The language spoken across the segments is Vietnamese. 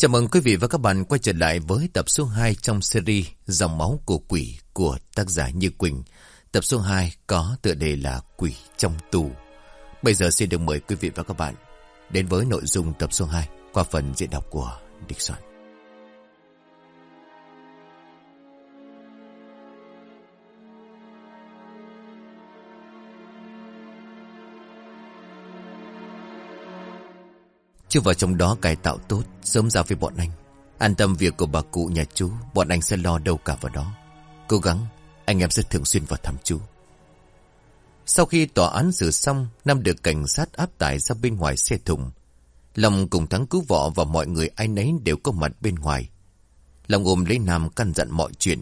Chào mừng quý vị và các bạn quay trở lại với tập số 2 trong series Dòng máu của quỷ của tác giả Như Quỳnh. Tập số 2 có tựa đề là Quỷ trong tù. Bây giờ xin được mời quý vị và các bạn đến với nội dung tập số 2 qua phần diễn đọc của Địch Soạn. Chưa vào trong đó cải tạo tốt, Sớm ra với bọn anh. An tâm việc của bà cụ nhà chú, Bọn anh sẽ lo đâu cả vào đó. Cố gắng, Anh em sẽ thường xuyên vào thăm chú. Sau khi tòa án xử xong Nam được cảnh sát áp tải ra bên ngoài xe thùng. Lòng cùng thắng cứu vợ Và mọi người ai nấy đều có mặt bên ngoài. Lòng ôm lấy Nam căn dặn mọi chuyện.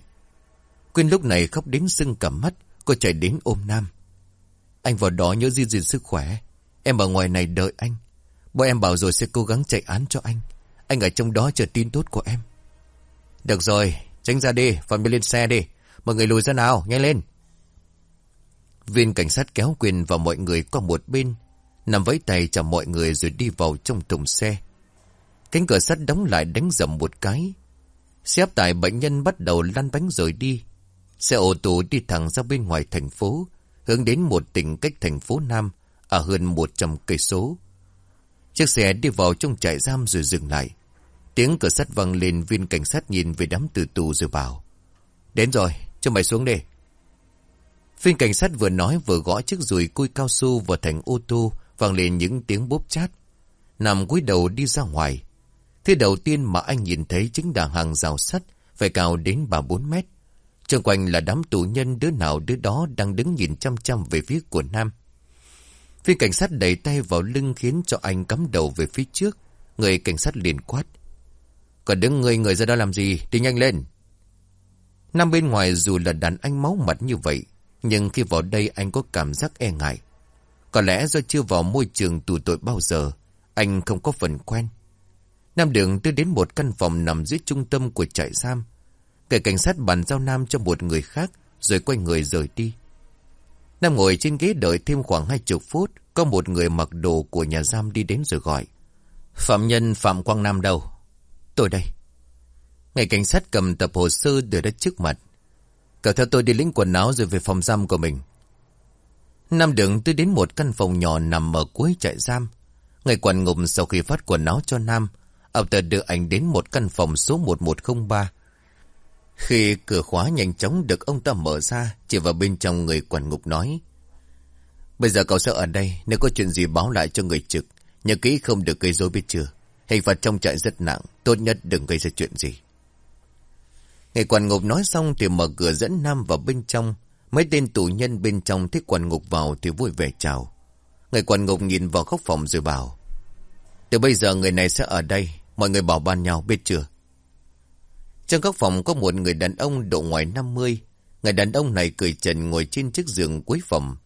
Quyên lúc này khóc đến sưng cả mắt, Cô chạy đến ôm Nam. Anh vào đó nhớ gìn gìn sức khỏe. Em ở ngoài này đợi anh. Bố em bảo rồi sẽ cố gắng chạy án cho anh. Anh ở trong đó chờ tin tốt của em. Được rồi, tránh ra đi, phần lên xe đi. Mọi người lùi ra nào, nhanh lên. Viên cảnh sát kéo quyền vào mọi người qua một bên. Nằm với tay chào mọi người rồi đi vào trong thùng xe. Cánh cửa sắt đóng lại đánh dầm một cái. Xe tải bệnh nhân bắt đầu lăn bánh rồi đi. Xe ô tô đi thẳng ra bên ngoài thành phố, hướng đến một tỉnh cách thành phố Nam, ở hơn 100 cây số. Chiếc xe đi vào trong trại giam rồi dừng lại. Tiếng cửa sắt văng lên viên cảnh sát nhìn về đám tử tù rồi bảo. Đến rồi, cho mày xuống đi. Viên cảnh sát vừa nói vừa gõ chiếc rùi cui cao su vào thành ô tô vang lên những tiếng bốp chát. Nằm cúi đầu đi ra ngoài. Thứ đầu tiên mà anh nhìn thấy chính là hàng rào sắt phải cao đến ba bốn mét. Trong quanh là đám tù nhân đứa nào đứa đó đang đứng nhìn chăm chăm về phía của Nam. Viên cảnh sát đẩy tay vào lưng khiến cho anh cắm đầu về phía trước. Người cảnh sát liền quát. Còn đứng người người ra đó làm gì? Đi nhanh lên. Nam bên ngoài dù là đàn anh máu mặt như vậy, nhưng khi vào đây anh có cảm giác e ngại. Có lẽ do chưa vào môi trường tù tội bao giờ, anh không có phần quen. Nam đường đưa đến một căn phòng nằm dưới trung tâm của trại giam. Kẻ cảnh sát bàn giao Nam cho một người khác, rồi quay người rời đi. Nam ngồi trên ghế đợi thêm khoảng hai chục phút, có một người mặc đồ của nhà giam đi đến rồi gọi. Phạm nhân Phạm Quang Nam đâu? Tôi đây. Ngày cảnh sát cầm tập hồ sơ đưa đến trước mặt. Cậu theo tôi đi lĩnh quần áo rồi về phòng giam của mình. Nam đường tôi đến một căn phòng nhỏ nằm ở cuối trại giam. Ngày quần ngụm sau khi phát quần áo cho Nam, ông ta đưa anh đến một căn phòng số 1103. Khi cửa khóa nhanh chóng được ông ta mở ra, chỉ vào bên trong người quản ngục nói. Bây giờ cậu sẽ ở đây, nếu có chuyện gì báo lại cho người trực. Nhớ kỹ không được gây rối biết chưa. Hình phạt trong trại rất nặng, tốt nhất đừng gây ra chuyện gì. Người quản ngục nói xong thì mở cửa dẫn Nam vào bên trong. Mấy tên tù nhân bên trong thấy quản ngục vào thì vui vẻ chào. Người quản ngục nhìn vào góc phòng rồi bảo. Từ bây giờ người này sẽ ở đây, mọi người bảo ban nhau biết chưa. Trong các phòng có một người đàn ông độ ngoài 50. Người đàn ông này cười trần ngồi trên chiếc giường cuối phòng.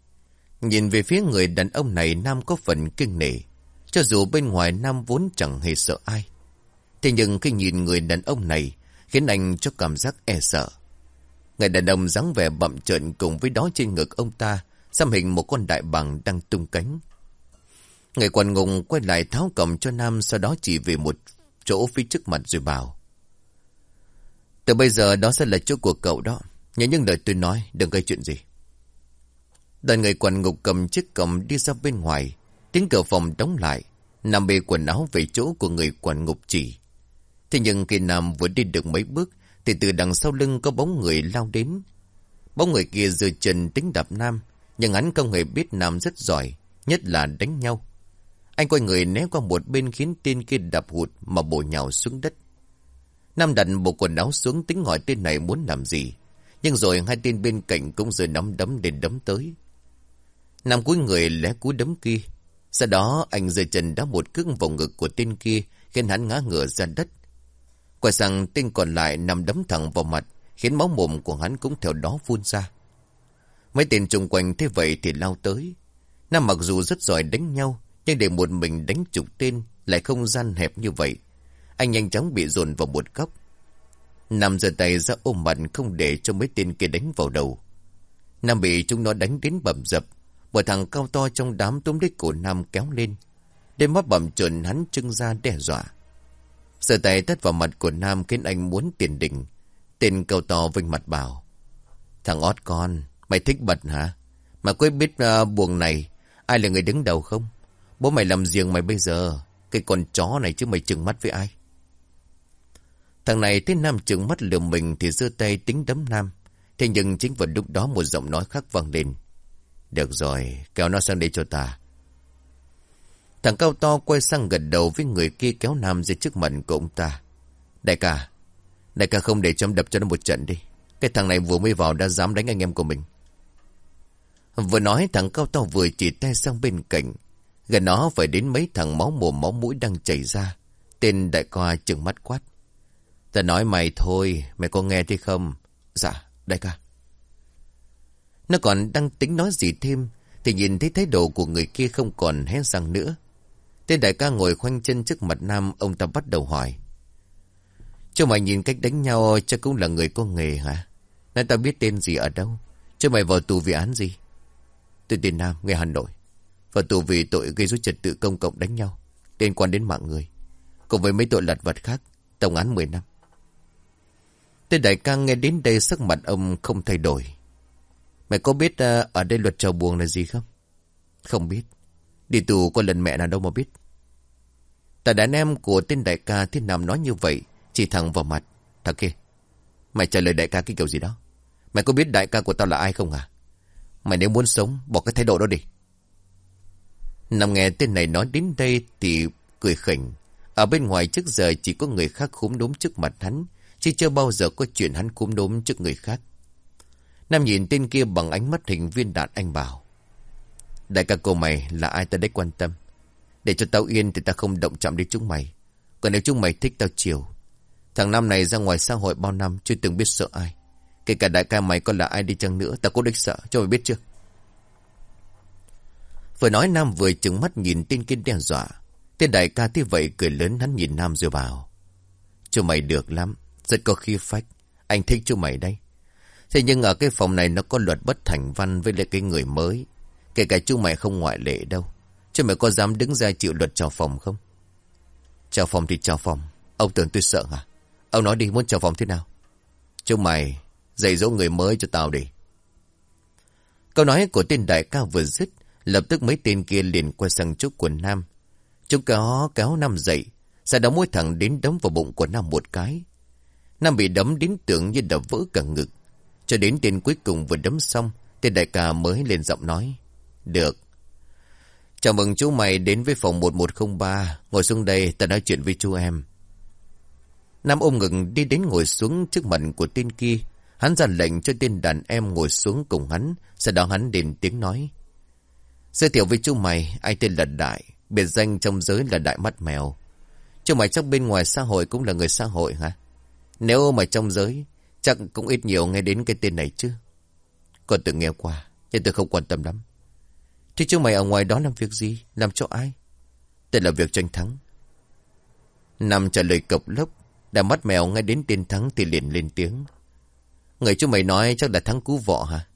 Nhìn về phía người đàn ông này, Nam có phần kinh nể. Cho dù bên ngoài Nam vốn chẳng hề sợ ai. Thế nhưng khi nhìn người đàn ông này, khiến anh cho cảm giác e sợ. Người đàn ông dáng vẻ bậm trợn cùng với đó trên ngực ông ta, xăm hình một con đại bàng đang tung cánh. Người quần ngùng quay lại tháo cầm cho Nam, sau đó chỉ về một chỗ phía trước mặt rồi bảo. Từ bây giờ đó sẽ là chỗ của cậu đó. Nhớ những lời tôi nói, đừng gây chuyện gì. Đoàn người quần ngục cầm chiếc cầm đi ra bên ngoài. Tiếng cửa phòng đóng lại. Nam bê quần áo về chỗ của người quần ngục chỉ. Thế nhưng khi Nam vừa đi được mấy bước, thì từ đằng sau lưng có bóng người lao đến. Bóng người kia dừa chân tính đạp Nam, nhưng hắn không hề biết Nam rất giỏi, nhất là đánh nhau. Anh quay người né qua một bên khiến tên kia đạp hụt mà bổ nhào xuống đất. Nam đặt bộ quần áo xuống tính hỏi tên này muốn làm gì. Nhưng rồi hai tên bên cạnh cũng rơi nắm đấm đến đấm tới. Nam cúi người lé cú đấm kia. Sau đó anh rơi chân đá một cước vào ngực của tên kia, khiến hắn ngã ngửa ra đất. Quay sang tên còn lại nằm đấm thẳng vào mặt, khiến máu mồm của hắn cũng theo đó phun ra. Mấy tên chung quanh thế vậy thì lao tới. Nam mặc dù rất giỏi đánh nhau, nhưng để một mình đánh chục tên lại không gian hẹp như vậy anh nhanh chóng bị dồn vào một góc. Nam giơ tay ra ôm mặt không để cho mấy tên kia đánh vào đầu. Nam bị chúng nó đánh đến bầm dập. Một thằng cao to trong đám túm lấy cổ Nam kéo lên. Đôi mắt bầm trộn hắn trưng ra đe dọa. Sờ tay tắt vào mặt của Nam khiến anh muốn tiền đỉnh. Tên cao to vinh mặt bảo. Thằng ót con, mày thích bật hả? Mà quên biết uh, buồng này, ai là người đứng đầu không? Bố mày làm riêng mày bây giờ, cái con chó này chứ mày chừng mắt với ai? Thằng này thấy Nam chừng mắt lườm mình thì giơ tay tính đấm Nam. Thế nhưng chính vào lúc đó một giọng nói khác vang lên. Được rồi, kéo nó sang đây cho ta. Thằng cao to quay sang gật đầu với người kia kéo Nam ra trước mặt của ông ta. Đại ca, đại ca không để chấm đập cho nó một trận đi. Cái thằng này vừa mới vào đã dám đánh anh em của mình. Vừa nói thằng cao to vừa chỉ tay sang bên cạnh. Gần nó phải đến mấy thằng máu mồm máu mũi đang chảy ra. Tên đại ca chừng mắt quát. Ta nói mày thôi, mày có nghe thấy không? Dạ, đại ca. Nó còn đang tính nói gì thêm, thì nhìn thấy thái độ của người kia không còn hé răng nữa. Tên đại ca ngồi khoanh chân trước mặt Nam, ông ta bắt đầu hỏi. Cho mày nhìn cách đánh nhau chắc cũng là người có nghề hả? Nói ta biết tên gì ở đâu? Cho mày vào tù vì án gì? Tôi tên Nam, người Hà Nội. Vào tù vì tội gây rối trật tự công cộng đánh nhau, liên quan đến mạng người. Cùng với mấy tội lật vật khác, tổng án 10 năm. Tên đại ca nghe đến đây sắc mặt ông không thay đổi. Mày có biết ờ, ở đây luật trào buồn là gì không? Không biết. Đi tù có lần mẹ nào đâu mà biết. Tại đàn em của tên đại ca thiên nam nói như vậy, chỉ thẳng vào mặt. Thằng kia, mày trả lời đại ca cái kiểu gì đó. Mày có biết đại ca của tao là ai không à? Mày nếu muốn sống, bỏ cái thái độ đó đi. Nằm nghe tên này nói đến đây thì cười khỉnh. Ở bên ngoài trước giờ chỉ có người khác khúm đốm trước mặt hắn, chứ chưa bao giờ có chuyện hắn cúm đốm trước người khác. Nam nhìn tên kia bằng ánh mắt hình viên đạn anh bảo. Đại ca cô mày là ai ta đấy quan tâm. Để cho tao yên thì ta không động chạm đến chúng mày. Còn nếu chúng mày thích tao chiều. Thằng Nam này ra ngoài xã hội bao năm chưa từng biết sợ ai. Kể cả đại ca mày còn là ai đi chăng nữa ta có đích sợ, cho mày biết chưa. Vừa nói Nam vừa trừng mắt nhìn tên kia đe dọa. Tên đại ca thế vậy cười lớn, hắn nhìn Nam rồi bảo. cho mày được lắm. Rất có khi phách. Anh thích chú mày đây. Thế nhưng ở cái phòng này nó có luật bất thành văn với lại cái người mới. Kể cả chú mày không ngoại lệ đâu. Chứ mày có dám đứng ra chịu luật chào phòng không? Chào phòng thì chào phòng. Ông tưởng tôi sợ hả? Ông nói đi, muốn chào phòng thế nào? Chú mày dạy dỗ người mới cho tao đi. Câu nói của tên đại ca vừa dứt. Lập tức mấy tên kia liền quay sang chúc của Nam. Chúng có kéo Nam dậy. Sau đó mỗi thằng đến đấm vào bụng của Nam một cái. Nam bị đấm đến tưởng như đập vỡ cả ngực. Cho đến tên cuối cùng vừa đấm xong, tên đại ca mới lên giọng nói. Được. Chào mừng chú mày đến với phòng 1103. Ngồi xuống đây, ta nói chuyện với chú em. Nam ôm ngừng đi đến ngồi xuống trước mặt của tên kia. Hắn ra lệnh cho tên đàn em ngồi xuống cùng hắn. Sau đó hắn đến tiếng nói. Giới thiệu với chú mày, ai tên là Đại. Biệt danh trong giới là Đại Mắt Mèo. Chú mày chắc bên ngoài xã hội cũng là người xã hội hả? Nếu mà trong giới, chắc cũng ít nhiều nghe đến cái tên này chứ. Còn từng nghe qua, nhưng tôi không quan tâm lắm. Thế chú mày ở ngoài đó làm việc gì? Làm cho ai? Tên là việc tranh thắng. Nằm trả lời cộc lốc, đã mắt mèo nghe đến tên thắng thì liền lên tiếng. Người chú mày nói chắc là thắng cú vọ hả?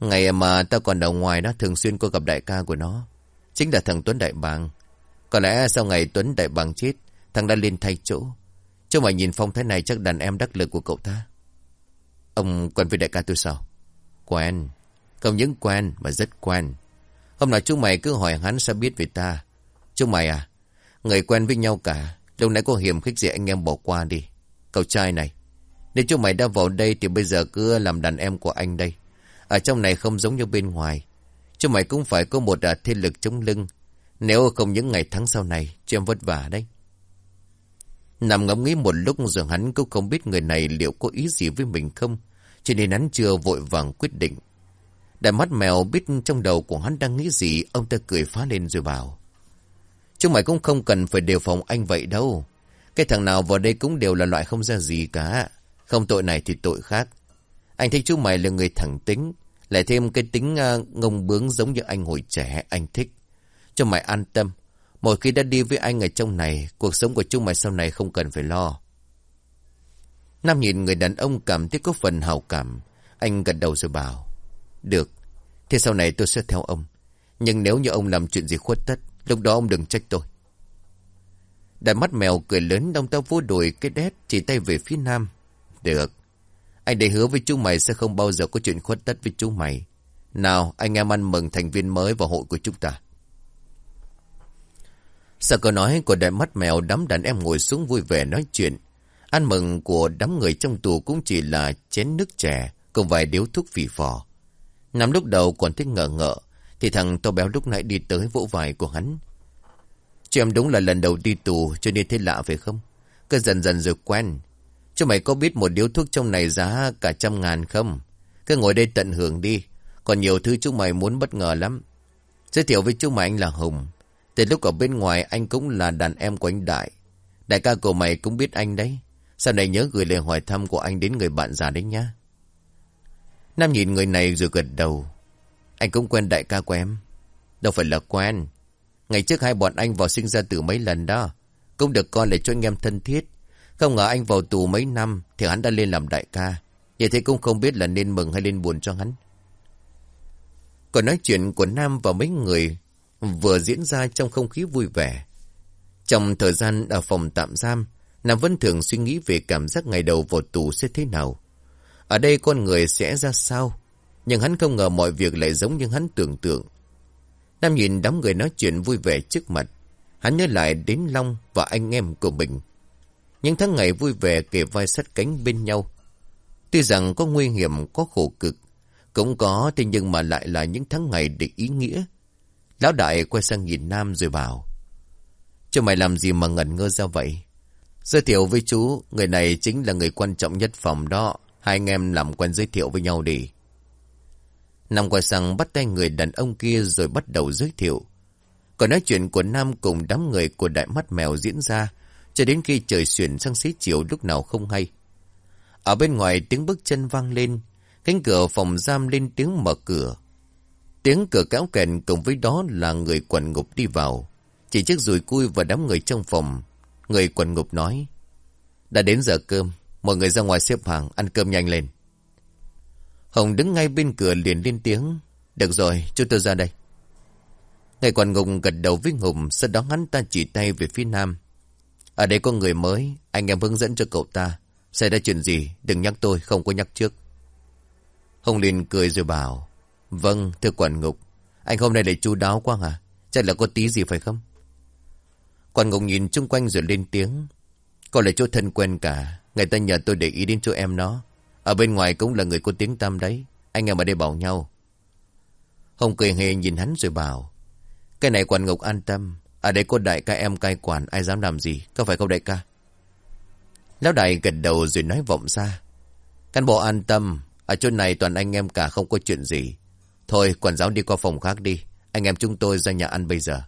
Ngày mà tao còn ở ngoài đó thường xuyên có gặp đại ca của nó. Chính là thằng Tuấn Đại Bàng. Có lẽ sau ngày Tuấn Đại Bàng chết, thằng đã lên thay chỗ. Chú mày nhìn phong thái này chắc đàn em đắc lực của cậu ta. Ông quen với đại ca tôi sao? Quen. Không những quen mà rất quen. Hôm nào chúng mày cứ hỏi hắn sẽ biết về ta. Chúng mày à, người quen với nhau cả. Lâu nãy có hiểm khích gì anh em bỏ qua đi. Cậu trai này, nếu chúng mày đã vào đây thì bây giờ cứ làm đàn em của anh đây. Ở trong này không giống như bên ngoài. Chúng mày cũng phải có một à, thiên lực chống lưng. Nếu không những ngày tháng sau này, cho em vất vả đấy. Nằm ngẫm nghĩ một lúc rồi hắn cũng không biết người này liệu có ý gì với mình không. Cho nên hắn chưa vội vàng quyết định. Đại mắt mèo biết trong đầu của hắn đang nghĩ gì, ông ta cười phá lên rồi bảo. Chúng mày cũng không cần phải đề phòng anh vậy đâu. Cái thằng nào vào đây cũng đều là loại không ra gì cả. Không tội này thì tội khác. Anh thấy chú mày là người thẳng tính. Lại thêm cái tính uh, ngông bướng giống như anh hồi trẻ, anh thích. Cho mày an tâm. Mỗi khi đã đi với anh ở trong này, cuộc sống của chúng mày sau này không cần phải lo. Nam nhìn người đàn ông cảm thấy có phần hào cảm. Anh gật đầu rồi bảo. Được, thế sau này tôi sẽ theo ông. Nhưng nếu như ông làm chuyện gì khuất tất, lúc đó ông đừng trách tôi. Đại mắt mèo cười lớn đông tao vô đùi cái đét chỉ tay về phía nam. Được. Anh để hứa với chúng mày sẽ không bao giờ có chuyện khuất tất với chúng mày. Nào, anh em ăn mừng thành viên mới vào hội của chúng ta sợ câu nói của đại mắt mèo đám đàn em ngồi xuống vui vẻ nói chuyện. Ăn mừng của đám người trong tù cũng chỉ là chén nước chè, cùng vài điếu thuốc phì phò. Nằm lúc đầu còn thích ngờ ngợ, thì thằng to béo lúc nãy đi tới vỗ vai của hắn. Chị em đúng là lần đầu đi tù, cho nên thế lạ phải không? Cứ dần dần rồi quen. Cho mày có biết một điếu thuốc trong này giá cả trăm ngàn không? Cứ ngồi đây tận hưởng đi. Còn nhiều thứ chúng mày muốn bất ngờ lắm. Giới thiệu với chúng mày anh là Hùng. Từ lúc ở bên ngoài, anh cũng là đàn em của anh Đại. Đại ca của mày cũng biết anh đấy. Sau này nhớ gửi lời hỏi thăm của anh đến người bạn già đấy nhá. Nam nhìn người này rồi gật đầu. Anh cũng quen đại ca của em. Đâu phải là quen. Ngày trước hai bọn anh vào sinh ra từ mấy lần đó. Cũng được coi là cho anh em thân thiết. Không ngờ anh vào tù mấy năm thì hắn đã lên làm đại ca. Vậy thế cũng không biết là nên mừng hay nên buồn cho hắn. Còn nói chuyện của Nam và mấy người vừa diễn ra trong không khí vui vẻ. Trong thời gian ở phòng tạm giam, Nam vẫn thường suy nghĩ về cảm giác ngày đầu vào tù sẽ thế nào. Ở đây con người sẽ ra sao? Nhưng hắn không ngờ mọi việc lại giống như hắn tưởng tượng. Nam nhìn đám người nói chuyện vui vẻ trước mặt. Hắn nhớ lại đến Long và anh em của mình. Những tháng ngày vui vẻ kề vai sát cánh bên nhau. Tuy rằng có nguy hiểm, có khổ cực, cũng có thế nhưng mà lại là những tháng ngày để ý nghĩa. Lão đại quay sang nhìn Nam rồi bảo. Chứ mày làm gì mà ngẩn ngơ ra vậy? Giới thiệu với chú, người này chính là người quan trọng nhất phòng đó. Hai anh em làm quen giới thiệu với nhau đi. Nam quay sang bắt tay người đàn ông kia rồi bắt đầu giới thiệu. Còn nói chuyện của Nam cùng đám người của đại mắt mèo diễn ra cho đến khi trời chuyển sang xế chiều lúc nào không hay. Ở bên ngoài tiếng bước chân vang lên, cánh cửa phòng giam lên tiếng mở cửa. Tiếng cửa kéo kèn cùng với đó là người quần ngục đi vào. Chỉ chiếc rùi cui và đám người trong phòng. Người quần ngục nói. Đã đến giờ cơm, mọi người ra ngoài xếp hàng, ăn cơm nhanh lên. Hồng đứng ngay bên cửa liền lên tiếng. Được rồi, chúng tôi ra đây. Ngày quần ngục gật đầu với Hùng, sau đó hắn ta chỉ tay về phía nam. Ở đây có người mới, anh em hướng dẫn cho cậu ta. Xảy ra chuyện gì, đừng nhắc tôi, không có nhắc trước. Hồng liền cười rồi bảo. Vâng, thưa quản ngục. Anh hôm nay lại chu đáo quá hả? Chắc là có tí gì phải không? Quản ngục nhìn chung quanh rồi lên tiếng. Có là chỗ thân quen cả. Người ta nhờ tôi để ý đến chỗ em nó. Ở bên ngoài cũng là người có tiếng tăm đấy. Anh em ở đây bảo nhau. Hồng cười hề nhìn hắn rồi bảo. Cái này quản ngục an tâm. Ở đây có đại ca em cai quản. Ai dám làm gì? Có phải không đại ca? Lão đại gật đầu rồi nói vọng ra. Cán bộ an tâm. Ở chỗ này toàn anh em cả không có chuyện gì. Thôi quản giáo đi qua phòng khác đi. Anh em chúng tôi ra nhà ăn bây giờ.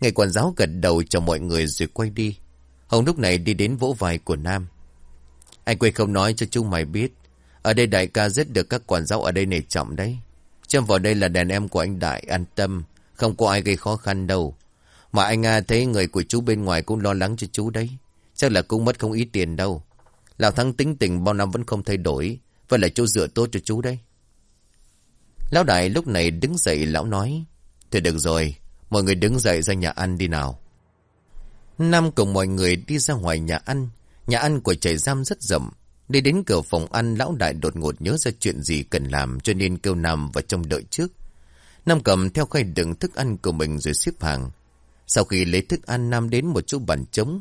Ngày quản giáo gật đầu cho mọi người rồi quay đi. Hồng lúc này đi đến vỗ vai của Nam. Anh quay không nói cho chúng mày biết. Ở đây đại ca rất được các quản giáo ở đây nể trọng đấy. Châm vào đây là đàn em của anh Đại an tâm. Không có ai gây khó khăn đâu. Mà anh à, thấy người của chú bên ngoài cũng lo lắng cho chú đấy. Chắc là cũng mất không ít tiền đâu. Lão Thắng tính tình bao năm vẫn không thay đổi. Vậy là chú dựa tốt cho chú đấy. Lão Đại lúc này đứng dậy lão nói. thì được rồi. Mọi người đứng dậy ra nhà ăn đi nào. Nam cùng mọi người đi ra ngoài nhà ăn. Nhà ăn của trại giam rất rộng. Đi đến cửa phòng ăn, lão đại đột ngột nhớ ra chuyện gì cần làm cho nên kêu Nam vào trong đợi trước. Nam cầm theo khay đựng thức ăn của mình rồi xếp hàng. Sau khi lấy thức ăn, Nam đến một chỗ bàn trống.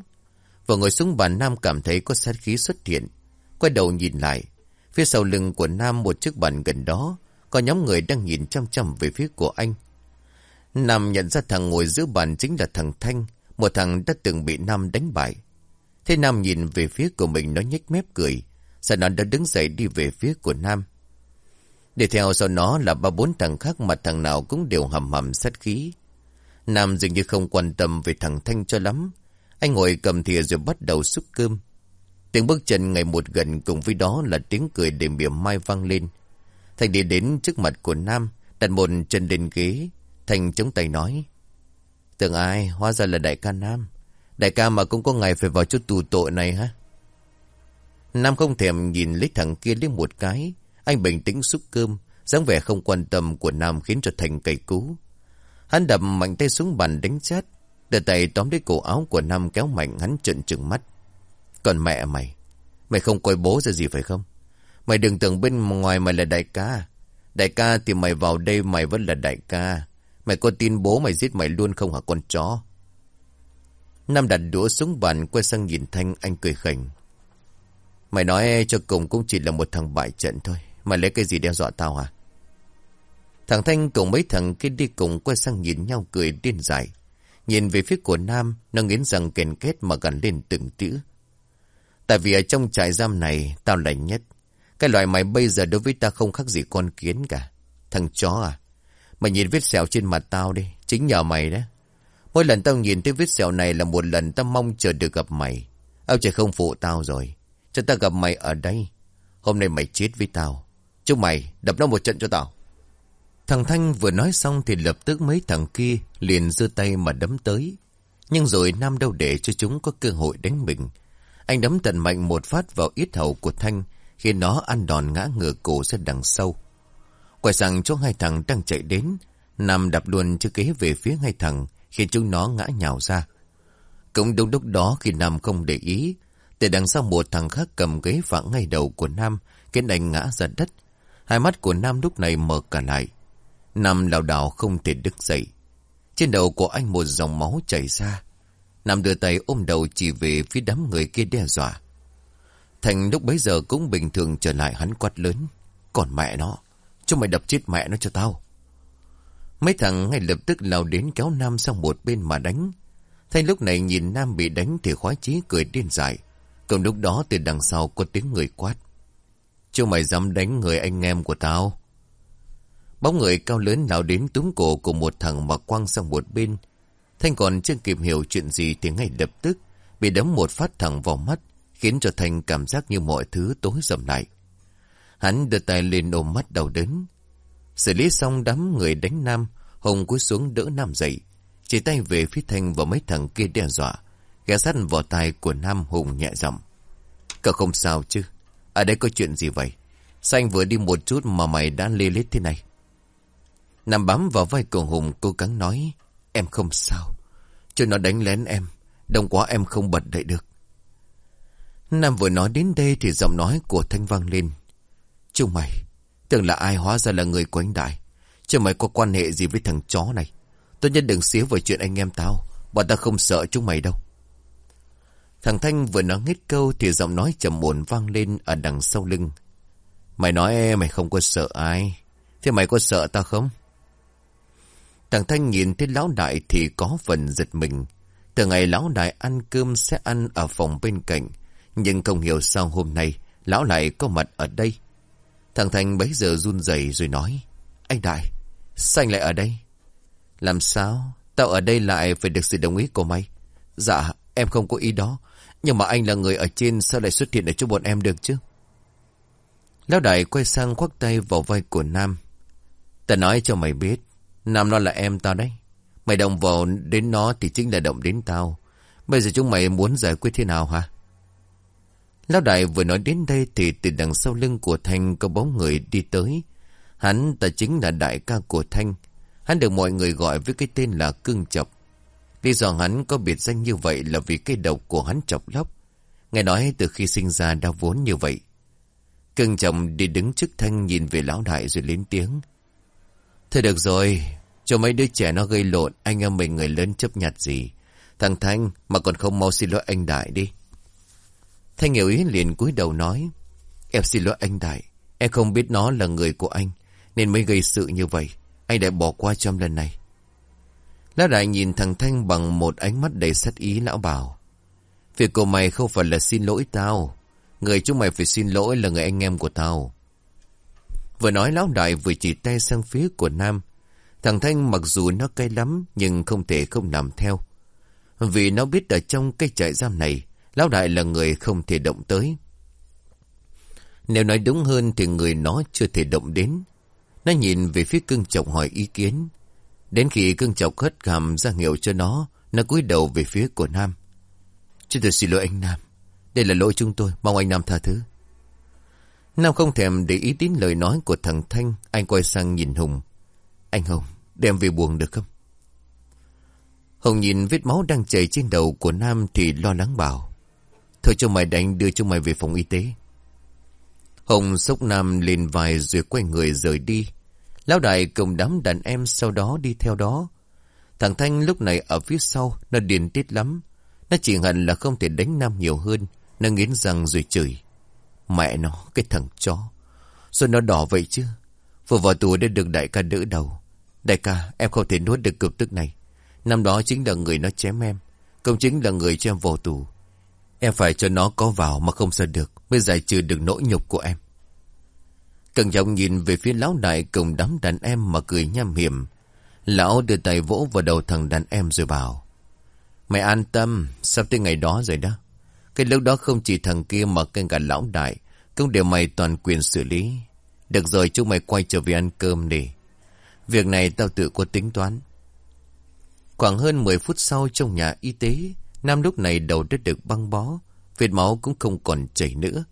Vừa ngồi xuống bàn Nam cảm thấy có sát khí xuất hiện. Quay đầu nhìn lại. Phía sau lưng của Nam một chiếc bàn gần đó, có nhóm người đang nhìn chăm chăm về phía của anh. Nam nhận ra thằng ngồi giữa bàn chính là thằng Thanh, một thằng đã từng bị Nam đánh bại. Thế Nam nhìn về phía của mình nó nhếch mép cười. Sau đó đã đứng dậy đi về phía của Nam. Đi theo sau nó là ba bốn thằng khác mà thằng nào cũng đều hầm hầm sát khí. Nam dường như không quan tâm về thằng Thanh cho lắm. Anh ngồi cầm thìa rồi bắt đầu xúc cơm. Tiếng bước chân ngày một gần cùng với đó là tiếng cười đềm miệng mai vang lên. Thành đi đến trước mặt của Nam, đặt một chân lên ghế. Thành chống tay nói. Tưởng ai, hóa ra là đại ca Nam. Đại ca mà cũng có ngày phải vào chút tù tội này hả? Nam không thèm nhìn lấy thằng kia lên một cái. Anh bình tĩnh xúc cơm. dáng vẻ không quan tâm của Nam khiến cho Thành cầy cú. Hắn đập mạnh tay xuống bàn đánh chát. Đưa tay tóm lấy cổ áo của Nam kéo mạnh hắn trợn trừng mắt. Còn mẹ mày, mày không coi bố ra gì phải không? Mày đừng tưởng bên ngoài mày là đại ca. Đại ca thì mày vào đây mày vẫn là đại ca. Mày có tin bố mày giết mày luôn không hả con chó? Nam đặt đũa xuống bàn quay sang nhìn Thanh anh cười khỉnh. Mày nói cho cùng cũng chỉ là một thằng bại trận thôi. Mày lấy cái gì đe dọa tao hả? Thằng Thanh cùng mấy thằng kia đi cùng quay sang nhìn nhau cười điên dại. Nhìn về phía của Nam, nó nghiến rằng kèn kết mà gắn lên từng chữ. Tại vì ở trong trại giam này, tao lành nhất. Cái loại mày bây giờ đối với ta không khác gì con kiến cả. Thằng chó à, mày nhìn vết sẹo trên mặt tao đi, chính nhờ mày đó. Mỗi lần tao nhìn thấy vết sẹo này là một lần tao mong chờ được gặp mày. Ông trời không phụ tao rồi. Cho ta gặp mày ở đây. Hôm nay mày chết với tao. Chúc mày đập nó một trận cho tao. Thằng Thanh vừa nói xong thì lập tức mấy thằng kia liền giơ tay mà đấm tới. Nhưng rồi Nam đâu để cho chúng có cơ hội đánh mình. Anh đấm tận mạnh một phát vào ít hầu của Thanh khi nó ăn đòn ngã ngửa cổ ra đằng sau. Quay sang chỗ hai thằng đang chạy đến. Nam đập luôn chiếc ghế về phía hai thằng khiến chúng nó ngã nhào ra. Cũng đúng lúc đó khi Nam không để ý, từ đằng sau một thằng khác cầm ghế vặn ngay đầu của Nam, khiến anh ngã ra đất. Hai mắt của Nam lúc này mở cả lại. Nam lảo đảo không thể đứng dậy. Trên đầu của anh một dòng máu chảy ra. Nam đưa tay ôm đầu chỉ về phía đám người kia đe dọa. Thành lúc bấy giờ cũng bình thường trở lại hắn quát lớn. Còn mẹ nó, cho mày đập chết mẹ nó cho tao. Mấy thằng ngay lập tức lao đến kéo Nam sang một bên mà đánh. Thanh lúc này nhìn Nam bị đánh thì khoái chí cười điên dại. Còn lúc đó từ đằng sau có tiếng người quát. Chứ mày dám đánh người anh em của tao. Bóng người cao lớn lao đến túm cổ của một thằng mà quăng sang một bên. Thanh còn chưa kịp hiểu chuyện gì thì ngay lập tức bị đấm một phát thẳng vào mắt, khiến cho thành cảm giác như mọi thứ tối sầm lại. Hắn đưa tay lên ôm mắt đầu đớn. Xử lý xong đám người đánh Nam, Hùng cúi xuống đỡ Nam dậy, chỉ tay về phía Thanh và mấy thằng kia đe dọa, ghé sát vào tai của Nam Hùng nhẹ giọng. Cậu không sao chứ? Ở đây có chuyện gì vậy? Sao vừa đi một chút mà mày đã lê lết thế này? Nam bám vào vai của Hùng cố gắng nói, em không sao. Cho nó đánh lén em, đông quá em không bật dậy được. Nam vừa nói đến đây thì giọng nói của Thanh vang lên. Chúng mày, tưởng là ai hóa ra là người của anh Đại. Chứ mày có quan hệ gì với thằng chó này. Tôi nhất đừng xíu về chuyện anh em tao. Bọn ta không sợ chúng mày đâu. Thằng Thanh vừa nói hết câu thì giọng nói trầm ổn vang lên ở đằng sau lưng. Mày nói mày không có sợ ai. Thế mày có sợ tao không? Thằng Thanh nhìn thấy lão đại thì có phần giật mình. Từ ngày lão đại ăn cơm sẽ ăn ở phòng bên cạnh. Nhưng không hiểu sao hôm nay lão lại có mặt ở đây. Thằng thành bấy giờ run rẩy rồi nói. Anh Đại, sao anh lại ở đây? Làm sao? Tao ở đây lại phải được sự đồng ý của mày. Dạ, em không có ý đó. Nhưng mà anh là người ở trên sao lại xuất hiện ở chỗ bọn em được chứ? Lão Đại quay sang khoác tay vào vai của Nam. Ta nói cho mày biết, Nam nó là em tao đấy. Mày động vào đến nó thì chính là động đến tao. Bây giờ chúng mày muốn giải quyết thế nào hả? Lão đại vừa nói đến đây thì từ đằng sau lưng của Thanh có bóng người đi tới. Hắn ta chính là đại ca của Thanh. Hắn được mọi người gọi với cái tên là Cưng Chọc. Lý do hắn có biệt danh như vậy là vì cái độc của hắn chọc lóc. Nghe nói từ khi sinh ra đã vốn như vậy. Cưng chồng đi đứng trước Thanh nhìn về lão đại rồi lên tiếng. Thôi được rồi, cho mấy đứa trẻ nó gây lộn, anh em mình người lớn chấp nhặt gì. Thằng Thanh mà còn không mau xin lỗi anh Đại đi. Thanh hiểu ý liền cúi đầu nói. Em xin lỗi anh Đại, em không biết nó là người của anh, nên mới gây sự như vậy. Anh đã bỏ qua trong lần này. Lão Đại nhìn thằng Thanh bằng một ánh mắt đầy sát ý lão bảo. Việc của mày không phải là xin lỗi tao. Người chúng mày phải xin lỗi là người anh em của tao. Vừa nói lão đại vừa chỉ tay sang phía của Nam. Thằng Thanh mặc dù nó cay lắm nhưng không thể không làm theo. Vì nó biết ở trong cái trại giam này, lão đại là người không thể động tới. Nếu nói đúng hơn thì người nó chưa thể động đến. Nó nhìn về phía cưng chồng hỏi ý kiến. Đến khi cưng chồng hất gầm ra hiệu cho nó, nó cúi đầu về phía của Nam. Chúng tôi xin lỗi anh Nam. Đây là lỗi chúng tôi, mong anh Nam tha thứ. Nam không thèm để ý đến lời nói của thằng Thanh, anh quay sang nhìn Hùng. Anh Hùng, đem về buồn được không? Hồng nhìn vết máu đang chảy trên đầu của Nam thì lo lắng bảo. Thôi cho mày đánh đưa cho mày về phòng y tế. Hồng sốc Nam lên vai rồi quay người rời đi. Lão đại cùng đám đàn em sau đó đi theo đó. Thằng Thanh lúc này ở phía sau, nó điền tiết lắm. Nó chỉ hận là không thể đánh Nam nhiều hơn. Nó nghiến răng rồi chửi. Mẹ nó, cái thằng chó. Sao nó đỏ vậy chứ. Vừa vào tù đã được đại ca đỡ đầu. Đại ca, em không thể nuốt được cục tức này. Năm đó chính là người nó chém em. Công chính là người cho em vào tù. Em phải cho nó có vào mà không sao được. Mới giải trừ được nỗi nhục của em. Cần giọng nhìn về phía lão đại cùng đám đàn em mà cười nham hiểm. Lão đưa tay vỗ vào đầu thằng đàn em rồi bảo. Mày an tâm, sắp tới ngày đó rồi đó. Cái lúc đó không chỉ thằng kia mà kênh cả lão đại, cũng đều mày toàn quyền xử lý. Được rồi chúng mày quay trở về ăn cơm đi. Việc này tao tự có tính toán. Khoảng hơn 10 phút sau trong nhà y tế, Nam lúc này đầu đã được băng bó, vết máu cũng không còn chảy nữa.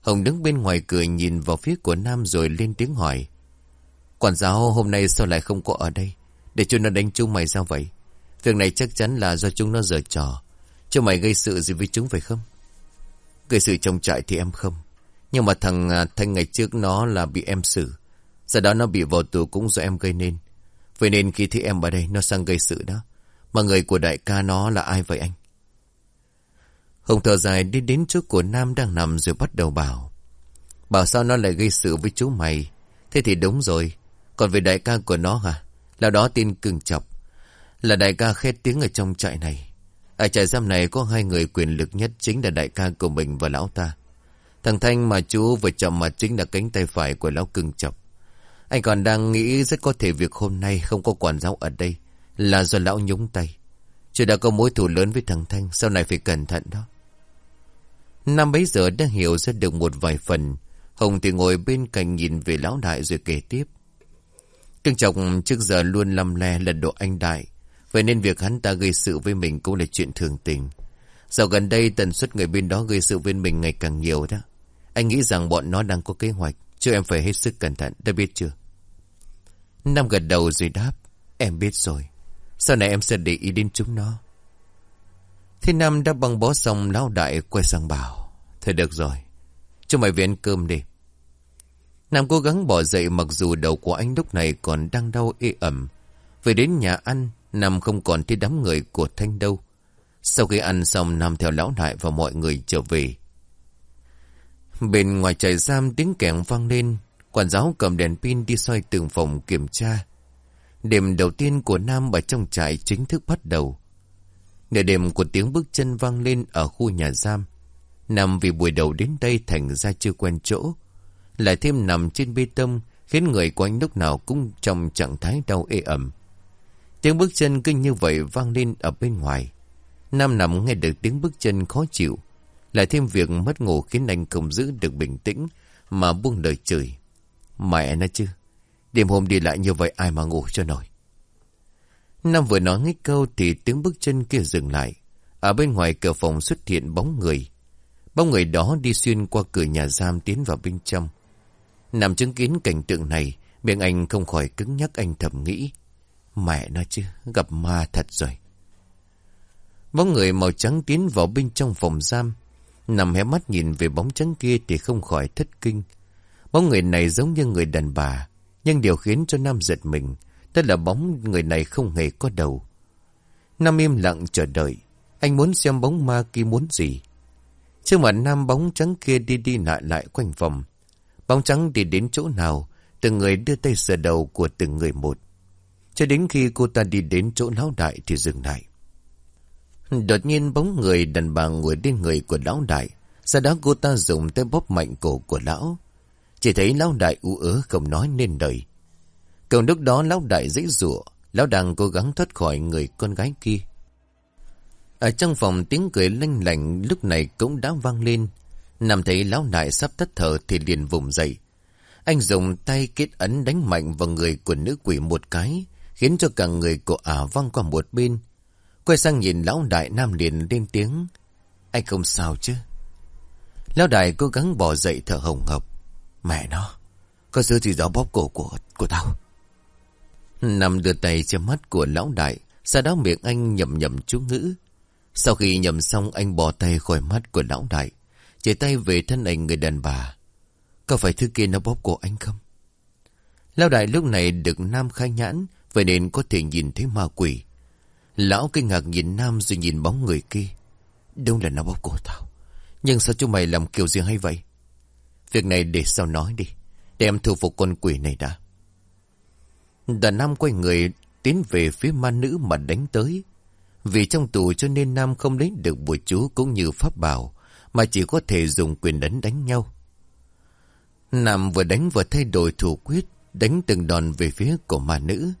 Hồng đứng bên ngoài cười nhìn vào phía của Nam rồi lên tiếng hỏi. Quản giáo hôm nay sao lại không có ở đây? Để cho nó đánh chúng mày sao vậy? Việc này chắc chắn là do chúng nó giở trò. Cho mày gây sự gì với chúng phải không? Gây sự trong trại thì em không. Nhưng mà thằng à, Thanh ngày trước nó là bị em xử. Giờ đó nó bị vào tù cũng do em gây nên. Vậy nên khi thấy em ở đây nó sang gây sự đó. Mà người của đại ca nó là ai vậy anh? Hùng thở dài đi đến trước của Nam đang nằm rồi bắt đầu bảo. Bảo sao nó lại gây sự với chú mày? Thế thì đúng rồi. Còn về đại ca của nó hả? Là đó tin cưng chọc. Là đại ca khét tiếng ở trong trại này. Ở trại giam này có hai người quyền lực nhất chính là đại ca của mình và lão ta. Thằng Thanh mà chú vừa chạm mà chính là cánh tay phải của lão cưng chọc. Anh còn đang nghĩ rất có thể việc hôm nay không có quản giáo ở đây là do lão nhúng tay. Chứ đã có mối thù lớn với thằng Thanh, sau này phải cẩn thận đó. Năm bấy giờ đã hiểu ra được một vài phần. Hồng thì ngồi bên cạnh nhìn về lão đại rồi kể tiếp. Trương Trọng trước giờ luôn lăm le lật độ anh đại. Vậy nên việc hắn ta gây sự với mình cũng là chuyện thường tình. Dạo gần đây tần suất người bên đó gây sự với mình ngày càng nhiều đó. Anh nghĩ rằng bọn nó đang có kế hoạch. Chứ em phải hết sức cẩn thận, đã biết chưa? Nam gật đầu rồi đáp. Em biết rồi. Sau này em sẽ để ý đến chúng nó. Thế Nam đã băng bó xong lão đại quay sang bảo. Thôi được rồi. Cho mày về ăn cơm đi. Nam cố gắng bỏ dậy mặc dù đầu của anh lúc này còn đang đau ê ẩm. Về đến nhà ăn, Nam không còn thấy đám người của Thanh đâu. Sau khi ăn xong Nam theo lão đại và mọi người trở về. Bên ngoài trại giam tiếng kẹn vang lên. Quản giáo cầm đèn pin đi soi từng phòng kiểm tra. Đêm đầu tiên của Nam ở trong trại chính thức bắt đầu. Nửa đêm của tiếng bước chân vang lên ở khu nhà giam. Nam vì buổi đầu đến đây thành ra chưa quen chỗ. Lại thêm nằm trên bê tông, khiến người của anh lúc nào cũng trong trạng thái đau ê ẩm. Tiếng bước chân kinh như vậy vang lên ở bên ngoài. Nam nằm nghe được tiếng bước chân khó chịu. Lại thêm việc mất ngủ khiến anh không giữ được bình tĩnh, mà buông lời chửi. Mẹ nó chứ. Đêm hôm đi lại như vậy ai mà ngủ cho nổi. Nam vừa nói ngay câu thì tiếng bước chân kia dừng lại. Ở bên ngoài cửa phòng xuất hiện bóng người. Bóng người đó đi xuyên qua cửa nhà giam tiến vào bên trong. Nằm chứng kiến cảnh tượng này, miệng anh không khỏi cứng nhắc anh thầm nghĩ. Mẹ nó chứ, gặp ma thật rồi. Bóng người màu trắng tiến vào bên trong phòng giam. Nằm hé mắt nhìn về bóng trắng kia thì không khỏi thất kinh. Bóng người này giống như người đàn bà. Nhưng điều khiến cho Nam giật mình, tức là bóng người này không hề có đầu. Nam im lặng chờ đợi. Anh muốn xem bóng ma kia muốn gì. Trước mặt Nam bóng trắng kia đi đi lại lại quanh phòng. Bóng trắng đi đến chỗ nào, từng người đưa tay sờ đầu của từng người một. Cho đến khi cô ta đi đến chỗ lão đại thì dừng lại. Đột nhiên bóng người đàn bà ngồi đến người của lão đại. Sau đó cô ta dùng tay bóp mạnh cổ của lão. Chỉ thấy lão đại u ớ không nói nên lời. Cầu lúc đó lão đại dễ dụa, Lão đang cố gắng thoát khỏi người con gái kia. Ở trong phòng tiếng cười lanh lạnh lúc này cũng đã vang lên. Nằm thấy lão đại sắp tắt thở thì liền vùng dậy. Anh dùng tay kết ấn đánh mạnh vào người của nữ quỷ một cái, khiến cho cả người của ả văng qua một bên. Quay sang nhìn lão đại nam liền lên tiếng. Anh không sao chứ? Lão đại cố gắng bỏ dậy thở hồng hộc. Mẹ nó, có sự gì đó bóp cổ của, của tao. Nằm đưa tay che mắt của lão đại, Sau đó miệng anh nhầm nhầm chú ngữ. Sau khi nhầm xong, anh bỏ tay khỏi mắt của lão đại. Chỉ tay về thân ảnh người đàn bà. Có phải thứ kia nó bóp cổ anh không? Lão đại lúc này được Nam khai nhãn. Vậy nên có thể nhìn thấy ma quỷ. Lão kinh ngạc nhìn Nam rồi nhìn bóng người kia. Đâu là nó bóp cổ tao. Nhưng sao chú mày làm kiểu gì hay vậy? Việc này để sau nói đi. Để em thu phục con quỷ này đã. Đàn Nam quay người tiến về phía ma nữ mà đánh tới. Vì trong tù cho nên Nam không lấy được bùa chú cũng như pháp bảo, mà chỉ có thể dùng quyền đánh đánh nhau. Nam vừa đánh vừa thay đổi thủ quyết, đánh từng đòn về phía của mà nữ.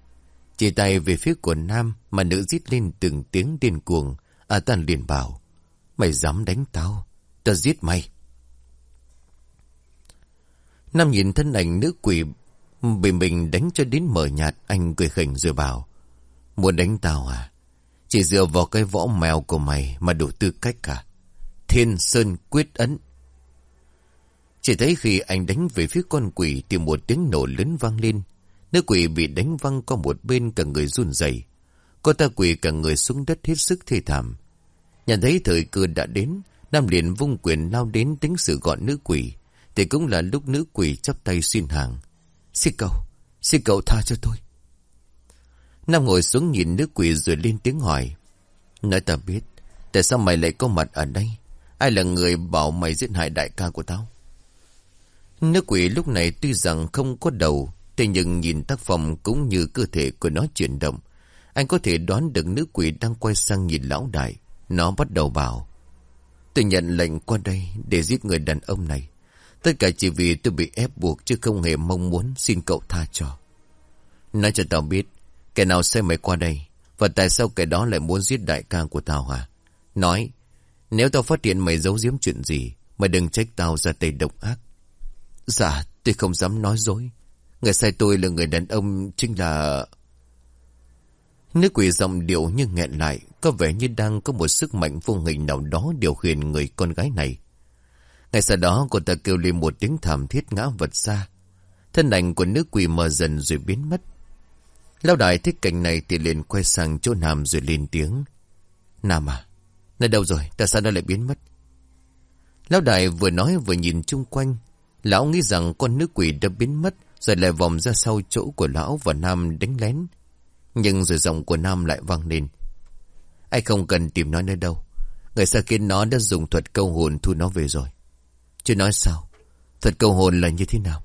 Chỉ tay về phía của Nam, mà nữ giết lên từng tiếng điên cuồng, à tàn liền bảo. Mày dám đánh tao, tao giết mày. Nam nhìn thân ảnh nữ quỷ bị mình đánh cho đến mờ nhạt, anh cười khỉnh rồi bảo. Muốn đánh tao à? Chỉ dựa vào cái võ mèo của mày mà đủ tư cách cả. Thiên Sơn quyết ấn. Chỉ thấy khi anh đánh về phía con quỷ thì một tiếng nổ lớn vang lên. Nữ quỷ bị đánh văng qua một bên cả người run rẩy. Cô ta quỷ cả người xuống đất hết sức thê thảm. Nhận thấy thời cơ đã đến, Nam liền vung quyền lao đến tính sự gọn nữ quỷ. Thì cũng là lúc nữ quỷ chắp tay xin hàng. Xin cậu, xin cậu tha cho tôi. Nam ngồi xuống nhìn nữ quỷ rồi lên tiếng hỏi. Nói ta biết, tại sao mày lại có mặt ở đây? Ai là người bảo mày giết hại đại ca của tao? Nữ quỷ lúc này tuy rằng không có đầu, thế nhưng nhìn tác phẩm cũng như cơ thể của nó chuyển động. Anh có thể đoán được nữ quỷ đang quay sang nhìn lão đại. Nó bắt đầu bảo. Tôi nhận lệnh qua đây để giết người đàn ông này. Tất cả chỉ vì tôi bị ép buộc chứ không hề mong muốn xin cậu tha cho. Nói cho tao biết, kẻ nào xem mày qua đây, và tại sao kẻ đó lại muốn giết đại ca của tao hả? Nói, nếu tao phát hiện mày giấu giếm chuyện gì, mày đừng trách tao ra tay độc ác. Dạ, tôi không dám nói dối. Người sai tôi là người đàn ông chính là... Nữ quỷ giọng điệu như nghẹn lại, có vẻ như đang có một sức mạnh vô hình nào đó điều khiển người con gái này. Ngay sau đó cô ta kêu lên một tiếng thảm thiết ngã vật ra. Thân ảnh của nữ quỷ mờ dần rồi biến mất. Lão đại thích cảnh này thì liền quay sang chỗ Nam rồi lên tiếng. Nam à, nơi đâu rồi, tại sao nó lại biến mất? Lão đại vừa nói vừa nhìn chung quanh. Lão nghĩ rằng con nữ quỷ đã biến mất rồi lại vòng ra sau chỗ của lão và Nam đánh lén. Nhưng rồi giọng của Nam lại vang lên. Anh không cần tìm nó nơi đâu. Người xa kiến nó đã dùng thuật câu hồn thu nó về rồi. Chứ nói sao? Thuật câu hồn là như thế nào?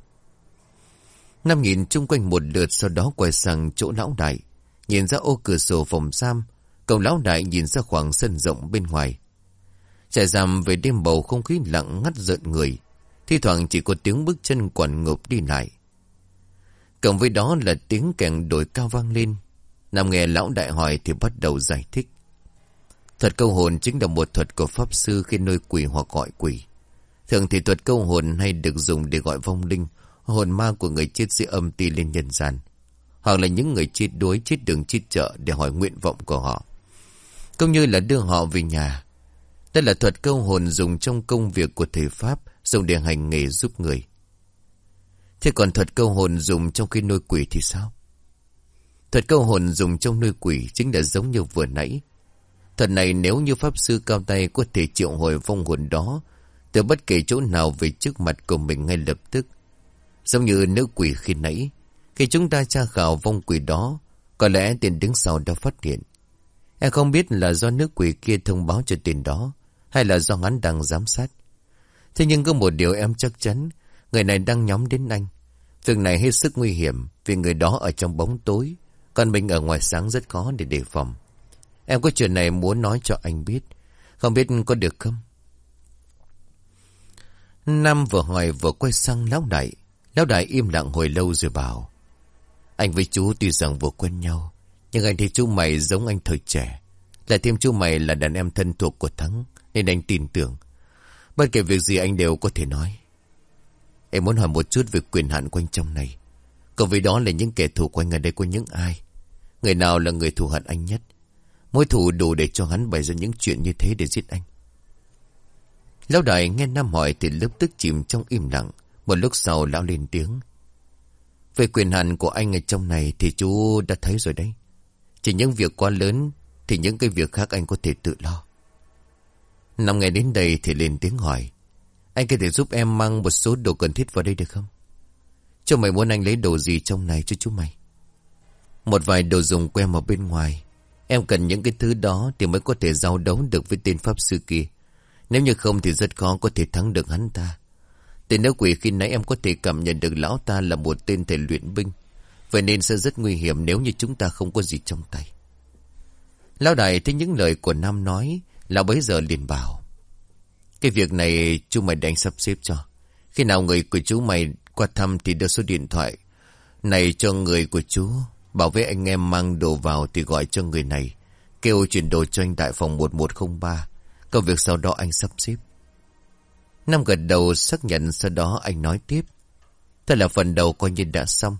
Nam nhìn chung quanh một lượt sau đó quay sang chỗ lão đại. Nhìn ra ô cửa sổ phòng giam. Cậu lão đại nhìn ra khoảng sân rộng bên ngoài. Trại giam về đêm bầu không khí lặng ngắt giận người. Thi thoảng chỉ có tiếng bước chân quẩn ngộp đi lại. Cộng với đó là tiếng kèn đổi cao vang lên. Nam nghe lão đại hỏi thì bắt đầu giải thích. Thuật câu hồn chính là một thuật của Pháp Sư khi nuôi quỷ hoặc gọi quỷ. Thường thì thuật câu hồn hay được dùng để gọi vong linh, hồn ma của người chết sẽ âm ti lên nhân gian. Hoặc là những người chết đuối chết đường chết chợ để hỏi nguyện vọng của họ. Cũng như là đưa họ về nhà. Đây là thuật câu hồn dùng trong công việc của thầy Pháp, dùng để hành nghề giúp người. Thế còn thuật câu hồn dùng trong khi nuôi quỷ thì sao? Thuật câu hồn dùng trong nuôi quỷ chính là giống như vừa nãy. Thuật này nếu như Pháp Sư cao tay có thể triệu hồi vong hồn đó từ bất kỳ chỗ nào về trước mặt của mình ngay lập tức. Giống như nữ quỷ khi nãy, khi chúng ta tra khảo vong quỷ đó, có lẽ tiền đứng sau đã phát hiện. Em không biết là do nữ quỷ kia thông báo cho tiền đó, hay là do hắn đang giám sát. Thế nhưng có một điều em chắc chắn, người này đang nhóm đến anh. Việc này hết sức nguy hiểm, vì người đó ở trong bóng tối, còn mình ở ngoài sáng rất khó để đề phòng. Em có chuyện này muốn nói cho anh biết, không biết có được không? Nam vừa hỏi vừa quay sang lão đại. Lão đại im lặng hồi lâu rồi bảo. Anh với chú tuy rằng vừa quen nhau. Nhưng anh thấy chú mày giống anh thời trẻ. Lại thêm chú mày là đàn em thân thuộc của Thắng. Nên anh tin tưởng. Bất kể việc gì anh đều có thể nói. Em muốn hỏi một chút về quyền hạn quanh trong này. Còn với đó là những kẻ thù quanh ở đây có những ai? Người nào là người thù hận anh nhất? Mối thù đủ để cho hắn bày ra những chuyện như thế để giết anh. Lão đại nghe Nam hỏi thì lập tức chìm trong im lặng. Một lúc sau lão lên tiếng. Về quyền hạn của anh ở trong này thì chú đã thấy rồi đấy. Chỉ những việc quá lớn Thì những cái việc khác anh có thể tự lo Năm ngày đến đây thì lên tiếng hỏi, Anh có thể giúp em mang một số đồ cần thiết vào đây được không? Cho mày muốn anh lấy đồ gì trong này cho chú mày Một vài đồ dùng quen ở bên ngoài Em cần những cái thứ đó Thì mới có thể giao đấu được với tên pháp sư kia Nếu như không thì rất khó có thể thắng được hắn ta Tên nữ quỷ khi nãy em có thể cảm nhận được lão ta là một tên thể luyện binh. Vậy nên sẽ rất nguy hiểm nếu như chúng ta không có gì trong tay. Lão đại thấy những lời của Nam nói, Lão bấy giờ liền bảo, Cái việc này chú mày đánh sắp xếp cho. Khi nào người của chú mày qua thăm thì đưa số điện thoại Này cho người của chú, Bảo vệ anh em mang đồ vào thì gọi cho người này, Kêu chuyển đồ cho anh tại phòng 1103 Công việc sau đó anh sắp xếp. Nam gật đầu xác nhận sau đó anh nói tiếp. "Thế là phần đầu coi như đã xong.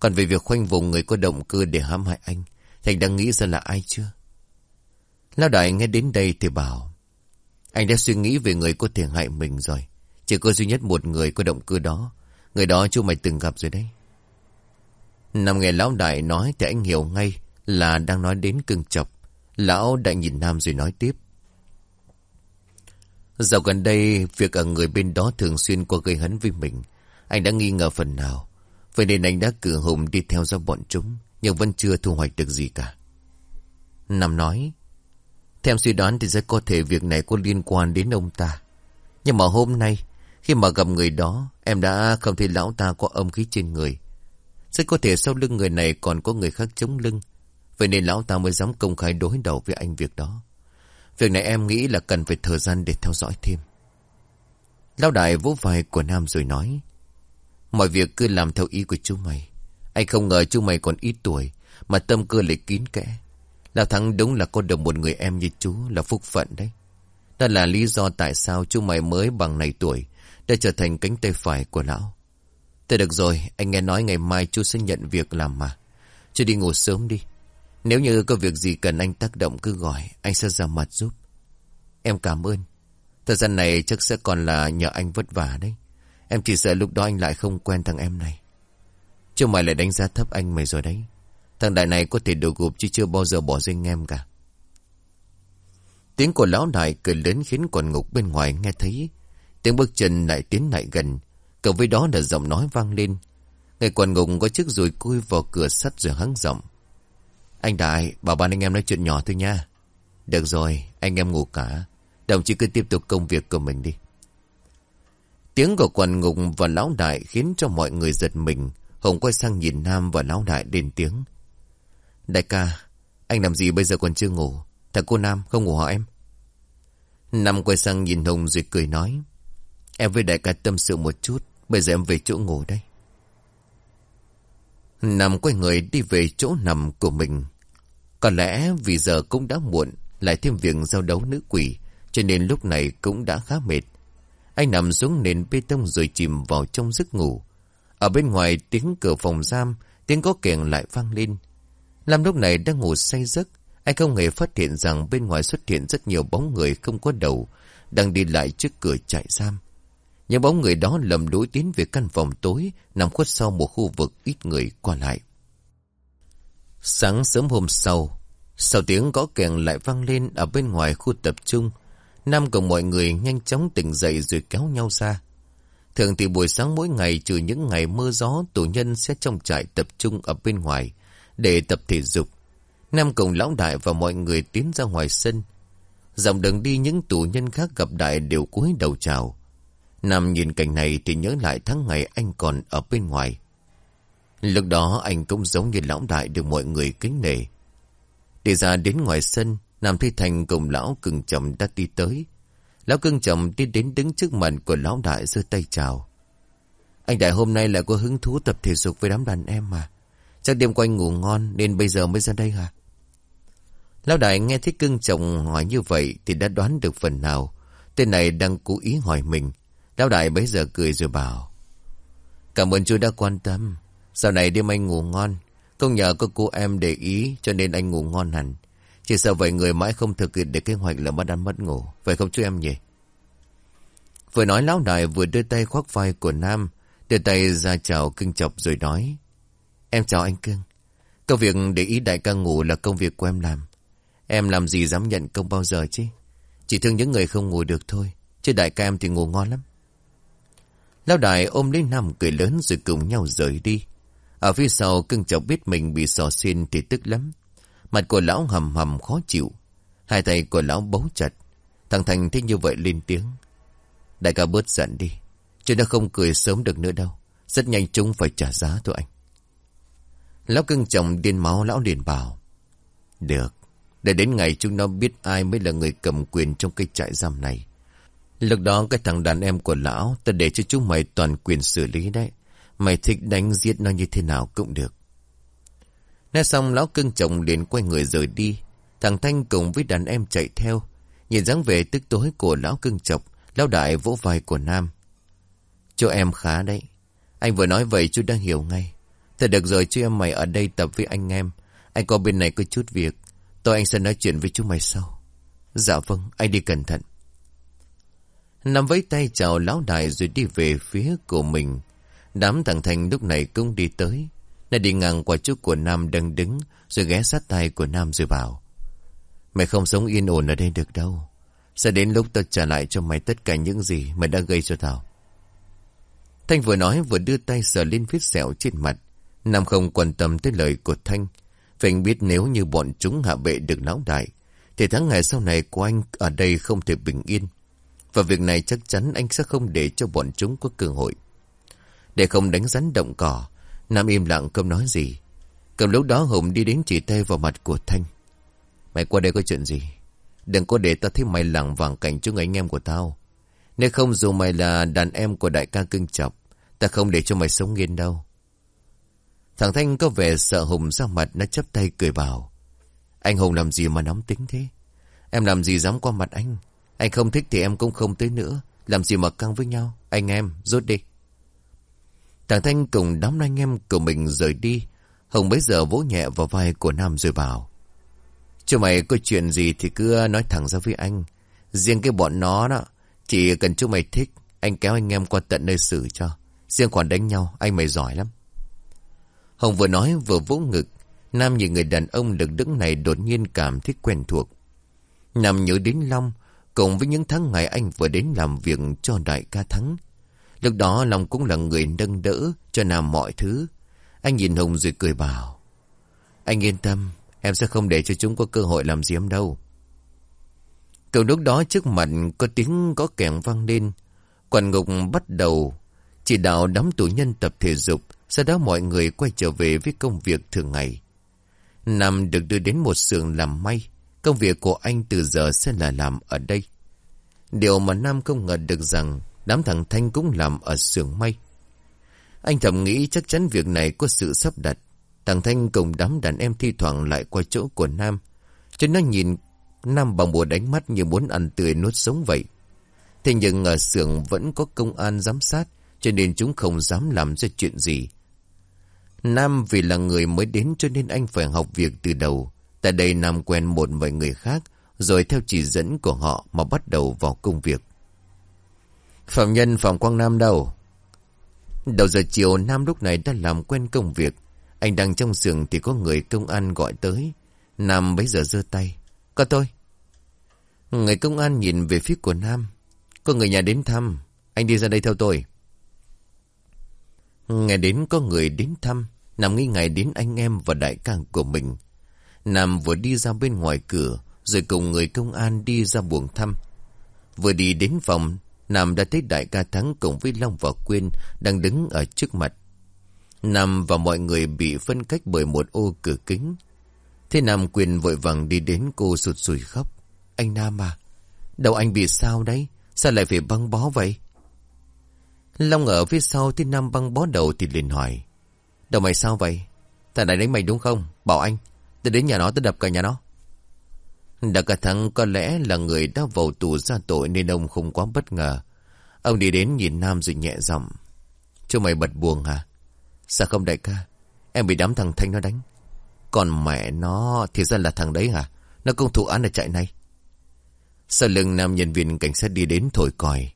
Còn về việc khoanh vùng người có động cơ để hãm hại anh Thành đang nghĩ ra là ai chưa? Lao đại nghe đến đây thì bảo, Anh đã suy nghĩ về người có thể hại mình rồi. Chỉ có duy nhất một người có động cơ đó. Người đó chú mày từng gặp rồi đấy. Nam nghe lão đại nói thì anh hiểu ngay là đang nói đến cưng chọc. Lão đại nhìn Nam rồi nói tiếp. Dạo gần đây, việc ở người bên đó thường xuyên qua gây hấn với mình. Anh đã nghi ngờ phần nào. Vậy nên anh đã cử Hùng đi theo dõi bọn chúng, nhưng vẫn chưa thu hoạch được gì cả. Nam nói, theo suy đoán thì rất có thể việc này có liên quan đến ông ta. Nhưng mà hôm nay, khi mà gặp người đó, em đã không thấy lão ta có âm khí trên người. Rất có thể sau lưng người này còn có người khác chống lưng. Vậy nên lão ta mới dám công khai đối đầu với anh việc đó. Việc này em nghĩ là cần phải thời gian để theo dõi thêm. Lão đại vỗ vai của Nam rồi nói. Mọi việc cứ làm theo ý của chú mày. Anh không ngờ chú mày còn ít tuổi, mà tâm cơ lại kín kẽ. Lão Thắng đúng là có được một người em như chú là phúc phận đấy. Đó là lý do tại sao chú mày mới bằng này tuổi, đã trở thành cánh tay phải của lão. Thế được rồi, anh nghe nói ngày mai chú sẽ nhận việc làm mà. Chú đi ngủ sớm đi. Nếu như có việc gì cần anh tác động cứ gọi, anh sẽ ra mặt giúp. Em cảm ơn. Thời gian này chắc sẽ còn là nhờ anh vất vả đấy. Em chỉ sợ lúc đó anh lại không quen thằng em này. Chứ mày lại đánh giá thấp anh mày rồi đấy. Thằng đại này có thể đồ gục chứ chưa bao giờ bỏ rơi anh em cả. Tiếng của lão đại cười lớn khiến quần ngục bên ngoài nghe thấy. Tiếng bước chân lại tiến lại gần. Cộng với đó là giọng nói vang lên. Người quần ngục có chiếc rùi cui vào cửa sắt rồi hắng giọng. Anh Đại, bảo ban anh em nói chuyện nhỏ thôi nha. Được rồi, anh em ngủ cả. Đồng chí cứ tiếp tục công việc của mình đi. Tiếng của quần ngục và lão đại khiến cho mọi người giật mình. hồng quay sang nhìn Nam và lão đại lên tiếng. Đại ca, anh làm gì bây giờ còn chưa ngủ? Thằng cô Nam không ngủ hả em? Nam quay sang nhìn hồng rồi cười nói. Em với đại ca tâm sự một chút. Bây giờ em về chỗ ngủ đây. nam quay người đi về chỗ nằm của mình. Có lẽ vì giờ cũng đã muộn, lại thêm việc giao đấu nữ quỷ, cho nên lúc này cũng đã khá mệt. Anh nằm xuống nền bê tông rồi chìm vào trong giấc ngủ. Ở bên ngoài tiếng cửa phòng giam, tiếng có kèn lại vang lên. Lam lúc này đang ngủ say giấc, anh không hề phát hiện rằng bên ngoài xuất hiện rất nhiều bóng người không có đầu, đang đi lại trước cửa trại giam. Những bóng người đó lầm đối tiến về căn phòng tối nằm khuất sau một khu vực ít người qua lại. Sáng sớm hôm sau, sau tiếng gõ kèn lại vang lên ở bên ngoài khu tập trung, Nam cùng mọi người nhanh chóng tỉnh dậy rồi kéo nhau ra. Thường thì buổi sáng mỗi ngày trừ những ngày mưa gió, tù nhân sẽ trong trại tập trung ở bên ngoài để tập thể dục. Nam cùng lão đại và mọi người tiến ra ngoài sân. Dòng đường đi những tù nhân khác gặp đại đều cúi đầu chào. Nam nhìn cảnh này thì nhớ lại tháng ngày anh còn ở bên ngoài. Lúc đó anh cũng giống như lão đại được mọi người kính nể. Đi ra đến ngoài sân, Nam Thi Thành cùng lão cưng chồng đã đi tới. Lão cưng chồng đi đến đứng trước mặt của lão đại giơ tay chào. Anh đại hôm nay lại có hứng thú tập thể dục với đám đàn em mà. Chắc đêm quanh ngủ ngon nên bây giờ mới ra đây hả? Lão đại nghe thấy cưng chồng hỏi như vậy thì đã đoán được phần nào. Tên này đang cố ý hỏi mình. Lão đại bấy giờ cười rồi bảo. Cảm ơn chú đã quan tâm. Sau này đêm anh ngủ ngon. Không nhờ có cô em để ý, cho nên anh ngủ ngon hẳn. Chỉ sợ vậy người mãi không thực hiện được kế hoạch là mất ăn mất ngủ. Vậy không chú em nhỉ? Vừa nói lão đại vừa đưa tay khoác vai của Nam. Đưa tay ra chào cưng chọc rồi nói. Em chào anh cưng. Công việc để ý đại ca ngủ là công việc của em làm. Em làm gì dám nhận công bao giờ chứ? Chỉ thương những người không ngủ được thôi. Chứ đại ca em thì ngủ ngon lắm. Lão đại ôm lấy Nam cười lớn rồi cùng nhau rời đi. Ở phía sau, cưng chọc biết mình bị sò xin thì tức lắm. Mặt của lão hầm hầm khó chịu. Hai tay của lão bấu chặt. Thằng Thành thích như vậy lên tiếng. Đại ca bớt giận đi. Chứ nó không cười sớm được nữa đâu. Rất nhanh chúng phải trả giá thôi anh. Lão cưng chồng điên máu, lão liền bảo. Được. Để đến ngày chúng nó biết ai mới là người cầm quyền trong cái trại giam này. Lúc đó cái thằng đàn em của lão, ta để cho chúng mày toàn quyền xử lý đấy. Mày thích đánh giết nó như thế nào cũng được. Nói xong lão cưng chồng liền quay người rời đi. Thằng Thanh cùng với đàn em chạy theo. Nhìn dáng về tức tối của lão cưng chọc. Lão đại vỗ vai của Nam. Cho em khá đấy. Anh vừa nói vậy chú đang hiểu ngay. Thật được rồi chú em mày ở đây tập với anh em. Anh có bên này có chút việc. Tôi anh sẽ nói chuyện với chú mày sau. Dạ vâng, anh đi cẩn thận. Nằm với tay chào lão đại rồi đi về phía của mình. Đám thằng Thành lúc này cũng đi tới. Nó đi ngang qua chỗ của Nam đang đứng rồi ghé sát tay của Nam rồi bảo. Mày không sống yên ổn ở đây được đâu. Sẽ đến lúc tao trả lại cho mày tất cả những gì mày đã gây cho tao. Thanh vừa nói vừa đưa tay sờ lên vết sẹo trên mặt. Nam không quan tâm tới lời của Thanh. Vì anh biết nếu như bọn chúng hạ bệ được lão đại, thì tháng ngày sau này của anh ở đây không thể bình yên. Và việc này chắc chắn anh sẽ không để cho bọn chúng có cơ hội. Để không đánh rắn động cỏ, Nam im lặng không nói gì. Cầm lúc đó Hùng đi đến chỉ tay vào mặt của Thanh. Mày qua đây có chuyện gì? Đừng có để tao thấy mày lẳng vàng cảnh chúng anh em của tao. Nếu không dù mày là đàn em của đại ca cưng chọc, ta không để cho mày sống yên đâu. Thằng Thanh có vẻ sợ Hùng ra mặt nó chấp tay cười bảo. Anh Hùng làm gì mà nóng tính thế? Em làm gì dám qua mặt anh? Anh không thích thì em cũng không tới nữa. Làm gì mà căng với nhau? Anh em, rút đi. Thằng Thanh cùng đám anh em của mình rời đi. Hồng bấy giờ vỗ nhẹ vào vai của Nam rồi bảo. Cho mày có chuyện gì thì cứ nói thẳng ra với anh. Riêng cái bọn nó đó, chỉ cần chú mày thích, anh kéo anh em qua tận nơi xử cho. Riêng còn đánh nhau, anh mày giỏi lắm. Hồng vừa nói vừa vỗ ngực. Nam nhìn người đàn ông lực đứng này đột nhiên cảm thấy quen thuộc. Nam nhớ đến Long, cùng với những tháng ngày anh vừa đến làm việc cho đại ca Thắng. Lúc đó Long cũng là người nâng đỡ cho Nam mọi thứ. Anh nhìn Hồng rồi cười bảo. Anh yên tâm, em sẽ không để cho chúng có cơ hội làm gì em đâu. Cầu lúc đó trước mặt có tiếng có kèn vang lên. Quản ngục bắt đầu chỉ đạo đám tù nhân tập thể dục sau đó mọi người quay trở về với công việc thường ngày. Nam được đưa đến một xưởng làm may. Công việc của anh từ giờ sẽ là làm ở đây. Điều mà Nam không ngờ được rằng đám thằng Thanh cũng làm ở xưởng may. Anh thầm nghĩ chắc chắn việc này có sự sắp đặt. Thằng Thanh cùng đám đàn em thi thoảng lại qua chỗ của Nam. Cho nó nhìn Nam bằng bộ đánh mắt như muốn ăn tươi nuốt sống vậy. Thế nhưng ở xưởng vẫn có công an giám sát cho nên chúng không dám làm ra chuyện gì. Nam vì là người mới đến cho nên anh phải học việc từ đầu. Tại đây Nam quen một vài người khác, rồi theo chỉ dẫn của họ mà bắt đầu vào công việc. Phạm nhân Phạm Quang Nam đâu? Đầu giờ chiều Nam lúc này đã làm quen công việc. Anh đang trong giường thì có người công an gọi tới. Nam bấy giờ giơ tay. Có tôi. Người công an nhìn về phía của Nam. Có người nhà đến thăm. Anh đi ra đây theo tôi. Nghe đến có người đến thăm. Nam nghĩ ngày đến anh em và đại ca của mình. Nam vừa đi ra bên ngoài cửa, rồi cùng người công an đi ra buồng thăm. Vừa đi đến phòng, Nam đã thấy đại ca Thắng cùng với Long và Quyên đang đứng ở trước mặt. Nam và mọi người bị phân cách bởi một ô cửa kính. Thế Nam Quyên vội vàng đi đến cô sụt sùi khóc. Anh Nam à, đầu anh bị sao đấy? Sao lại phải băng bó vậy? Long ở phía sau thấy Nam băng bó đầu thì liền hỏi. Đầu mày sao vậy? Thằng này đánh mày đúng không? Bảo anh. Tôi đến nhà nó tôi đập cả nhà nó. Đã cả thắng có lẽ là người đã vào tù ra tội nên ông không quá bất ngờ. Ông đi đến nhìn Nam rồi nhẹ giọng. "chú mày bật buồn hả? Sao không đại ca? Em bị đám thằng Thanh nó đánh. Còn mẹ nó thì ra là thằng đấy hả? Nó công thủ án ở trại này. Sau lưng nam nhân viên cảnh sát đi đến thổi còi.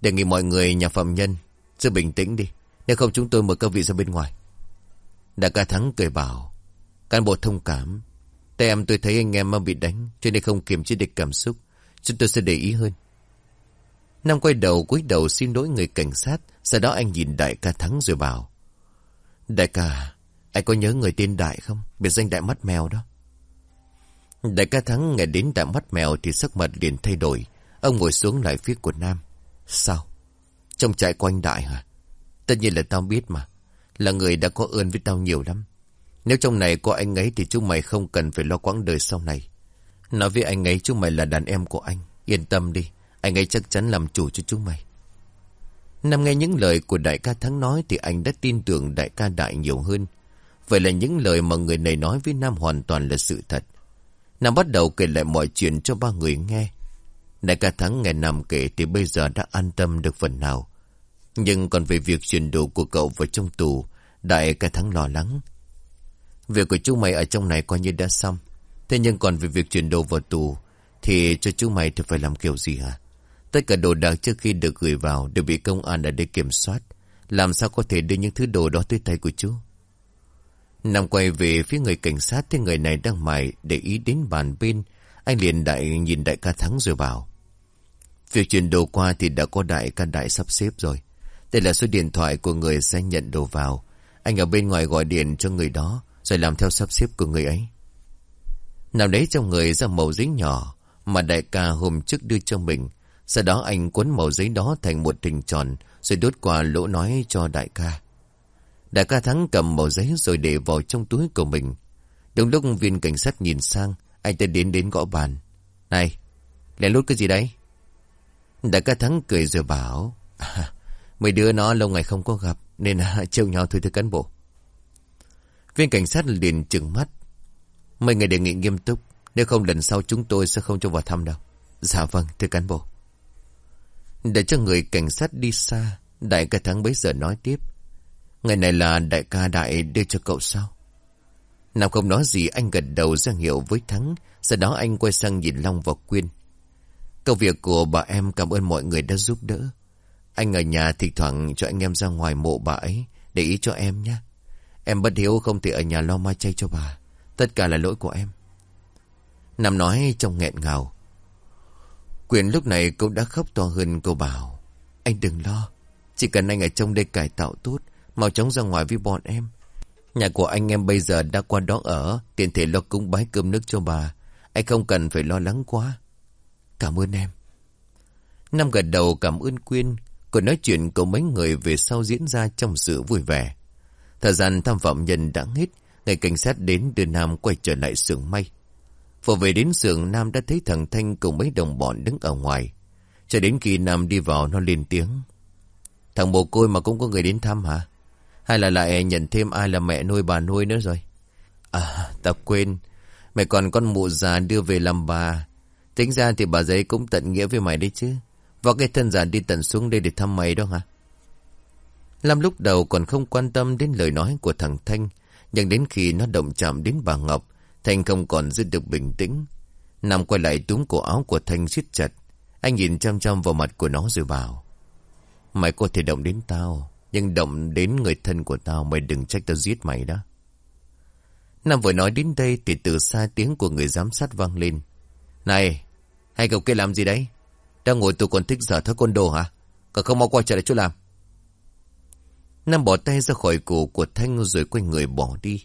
Đề nghị mọi người, nhà phạm nhân, giữ bình tĩnh đi. Nếu không chúng tôi mời các vị ra bên ngoài. Đại ca Thắng cười bảo. Cán bộ thông cảm. Tại em tôi thấy anh em mà bị đánh, cho nên không kiềm chế được cảm xúc. Chúng tôi sẽ để ý hơn. Nam quay đầu cúi đầu xin lỗi người cảnh sát, sau đó anh nhìn đại ca Thắng rồi bảo. Đại ca, anh có nhớ người tên Đại không? Biệt danh Đại Mắt Mèo đó. Đại ca Thắng nghe đến Đại Mắt Mèo thì sắc mặt liền thay đổi. Ông ngồi xuống lại phía của Nam. Sao? Trong trại quanh Đại hả? Tất nhiên là tao biết mà. Là người đã có ơn với tao nhiều lắm. Nếu trong này có anh ấy thì chúng mày không cần phải lo quãng đời sau này. Nói với anh ấy chúng mày là đàn em của anh. Yên tâm đi. Anh ấy chắc chắn làm chủ cho chúng mày. Nằm nghe những lời của đại ca Thắng nói thì anh đã tin tưởng đại ca Đại nhiều hơn. Vậy là những lời mà người này nói với Nam hoàn toàn là sự thật. Nam bắt đầu kể lại mọi chuyện cho ba người nghe. Đại ca Thắng nghe Nam kể thì bây giờ đã an tâm được phần nào. Nhưng còn về việc chuyển đồ của cậu vào trong tù, đại ca Thắng lo lắng. Việc của chú mày ở trong này coi như đã xong. Thế nhưng còn về việc chuyển đồ vào tù, thì cho chú mày thì phải làm kiểu gì hả? Tất cả đồ đạc trước khi được gửi vào đều bị công an ở đây kiểm soát. Làm sao có thể đưa những thứ đồ đó tới tay của chú? Nằm quay về phía người cảnh sát thì người này đang mải để ý đến bàn bên. Anh liền đại nhìn đại ca Thắng rồi bảo. Việc chuyển đồ qua thì đã có đại ca đại sắp xếp rồi. Đây là số điện thoại của người sẽ nhận đồ vào. Anh ở bên ngoài gọi điện cho người đó rồi làm theo sắp xếp của người ấy. Nào đấy trong người ra màu giấy nhỏ mà đại ca hôm trước đưa cho mình. Sau đó anh cuốn màu giấy đó thành một hình tròn rồi đốt qua lỗ nói cho đại ca. Đại ca Thắng cầm màu giấy rồi để vào trong túi của mình. Đúng lúc viên cảnh sát nhìn sang, anh ta đến đến gõ bàn. Này, lén lút cái gì đấy? Đại ca Thắng cười rồi bảo. À, mấy đứa nó lâu ngày không có gặp, nên à, trêu nhau thôi thưa cán bộ. Viên cảnh sát liền trừng mắt. Mấy người đề nghị nghiêm túc, nếu không lần sau chúng tôi sẽ không cho vào thăm đâu. Dạ vâng, thưa cán bộ. Để cho người cảnh sát đi xa, đại ca Thắng bấy giờ nói tiếp. Ngày này là đại ca đại đưa cho cậu sao? Nào không nói gì anh gật đầu ra hiệu với Thắng, sau đó anh quay sang nhìn Long và Quyên. Công việc của bà em cảm ơn mọi người đã giúp đỡ. Anh ở nhà thỉnh thoảng cho anh em ra ngoài mộ bà ấy, để ý cho em nhé. Em bất hiếu không thể ở nhà lo mai chay cho bà. Tất cả là lỗi của em. Nam nói trong nghẹn ngào. Quyền lúc này cô đã khóc to hơn cô bảo. Anh đừng lo. Chỉ cần anh ở trong đây cải tạo tốt. Mau chóng ra ngoài với bọn em. Nhà của anh em bây giờ đã qua đó ở. Tiền thể lo cúng bái cơm nước cho bà. Anh không cần phải lo lắng quá. Cảm ơn em. Nam gật đầu cảm ơn Quyên. Còn nói chuyện của mấy người về sau diễn ra trong sự vui vẻ. Thời gian tham phạm nhân đã hết. Ngày cảnh sát đến đưa Nam quay trở lại xưởng may. Vừa về đến xưởng Nam đã thấy thằng Thanh cùng mấy đồng bọn đứng ở ngoài. Cho đến khi Nam đi vào nó lên tiếng. Thằng bồ côi mà cũng có người đến thăm hả? Hay là lại nhận thêm ai là mẹ nuôi bà nuôi nữa rồi? À, ta quên. Mẹ còn con mụ già đưa về làm bà. Tính ra thì bà giấy cũng tận nghĩa với mày đấy chứ. Và cái thân già đi tận xuống đây để thăm mày đó hả? Lam lúc đầu còn không quan tâm đến lời nói của thằng Thanh. Nhưng đến khi nó động chạm đến bà Ngọc, Thanh không còn giữ được bình tĩnh. Nằm quay lại túm cổ áo của Thanh siết chặt. Anh nhìn chăm chăm vào mặt của nó rồi bảo. Mày có thể động đến tao, nhưng động đến người thân của tao mày đừng trách tao giết mày đó. Nam vừa nói đến đây thì từ xa tiếng của người giám sát vang lên. Này, hai cậu kia làm gì đấy? Đang ngồi tù còn thích giở thơ côn đồ hả? Cậu không mau quay trở lại chỗ làm. Nam bỏ tay ra khỏi cổ của Thanh rồi quay người bỏ đi.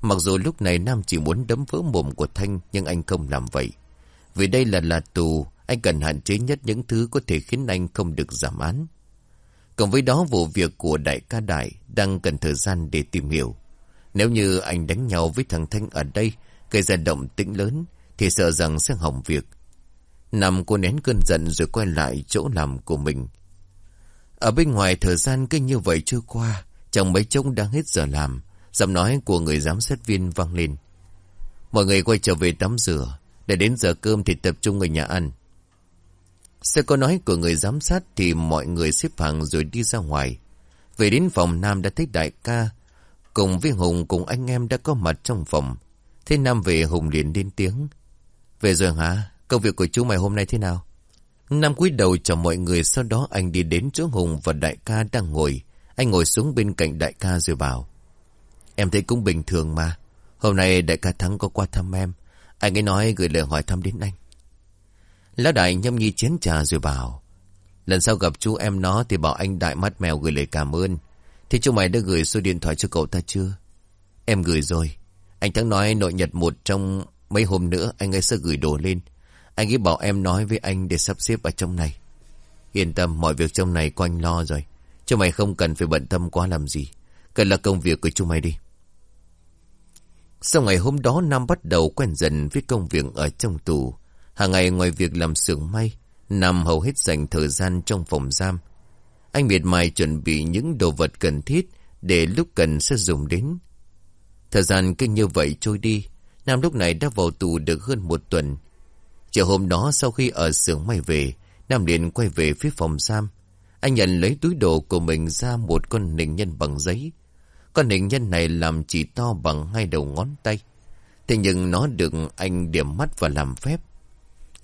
Mặc dù lúc này Nam chỉ muốn đấm vỡ mồm của Thanh nhưng anh không làm vậy. Vì đây là là tù, anh cần hạn chế nhất những thứ có thể khiến anh không được giảm án. Cộng với đó vụ việc của đại ca đại đang cần thời gian để tìm hiểu. Nếu như anh đánh nhau với thằng Thanh ở đây, gây ra động tĩnh lớn, thì sợ rằng sẽ hỏng việc. Nằm cô nén cơn giận rồi quay lại chỗ làm của mình. Ở bên ngoài thời gian cứ như vậy chưa qua, chẳng mấy chốc đang hết giờ làm. Giọng nói của người giám sát viên vang lên. Mọi người quay trở về tắm rửa. Để đến giờ cơm thì tập trung ở nhà ăn. Sẽ có nói của người giám sát thì mọi người xếp hàng rồi đi ra ngoài. Về đến phòng Nam đã thấy đại ca. Cùng với Hùng cùng anh em đã có mặt trong phòng. Thế Nam về Hùng liền lên tiếng. Về rồi hả? Công việc của chú mày hôm nay thế nào? Nam cúi đầu chào mọi người, sau đó anh đi đến chỗ Hùng và đại ca đang ngồi. Anh ngồi xuống bên cạnh đại ca rồi bảo. Em thấy cũng bình thường mà. Hôm nay đại ca Thắng có qua thăm em. Anh ấy nói gửi lời hỏi thăm đến anh. Lão đại nhâm nhi chén trà rồi bảo. Lần sau gặp chú em nó thì bảo anh đại mắt mèo gửi lời cảm ơn. Thì chú mày đã gửi số điện thoại cho cậu ta chưa? Em gửi rồi. Anh Thắng nói nội nhật một trong mấy hôm nữa anh ấy sẽ gửi đồ lên. Anh ấy bảo em nói với anh để sắp xếp ở trong này. Yên tâm mọi việc trong này có anh lo rồi. cho mày không cần phải bận tâm quá làm gì. Cần là công việc của chúng mày đi. Sau ngày hôm đó Nam bắt đầu quen dần với công việc ở trong tù. Hàng ngày ngoài việc làm xưởng may, Nam hầu hết dành thời gian trong phòng giam. Anh miệt mài chuẩn bị những đồ vật cần thiết để lúc cần sẽ dùng đến. Thời gian kinh như vậy trôi đi, Nam lúc này đã vào tù được hơn một tuần. Chiều hôm đó sau khi ở xưởng may về, Nam liền quay về phía phòng giam. Anh nhận lấy túi đồ của mình ra một con nịnh nhân bằng giấy. Con nịnh nhân này làm chỉ to bằng hai đầu ngón tay. Thế nhưng nó được anh điểm mắt và làm phép.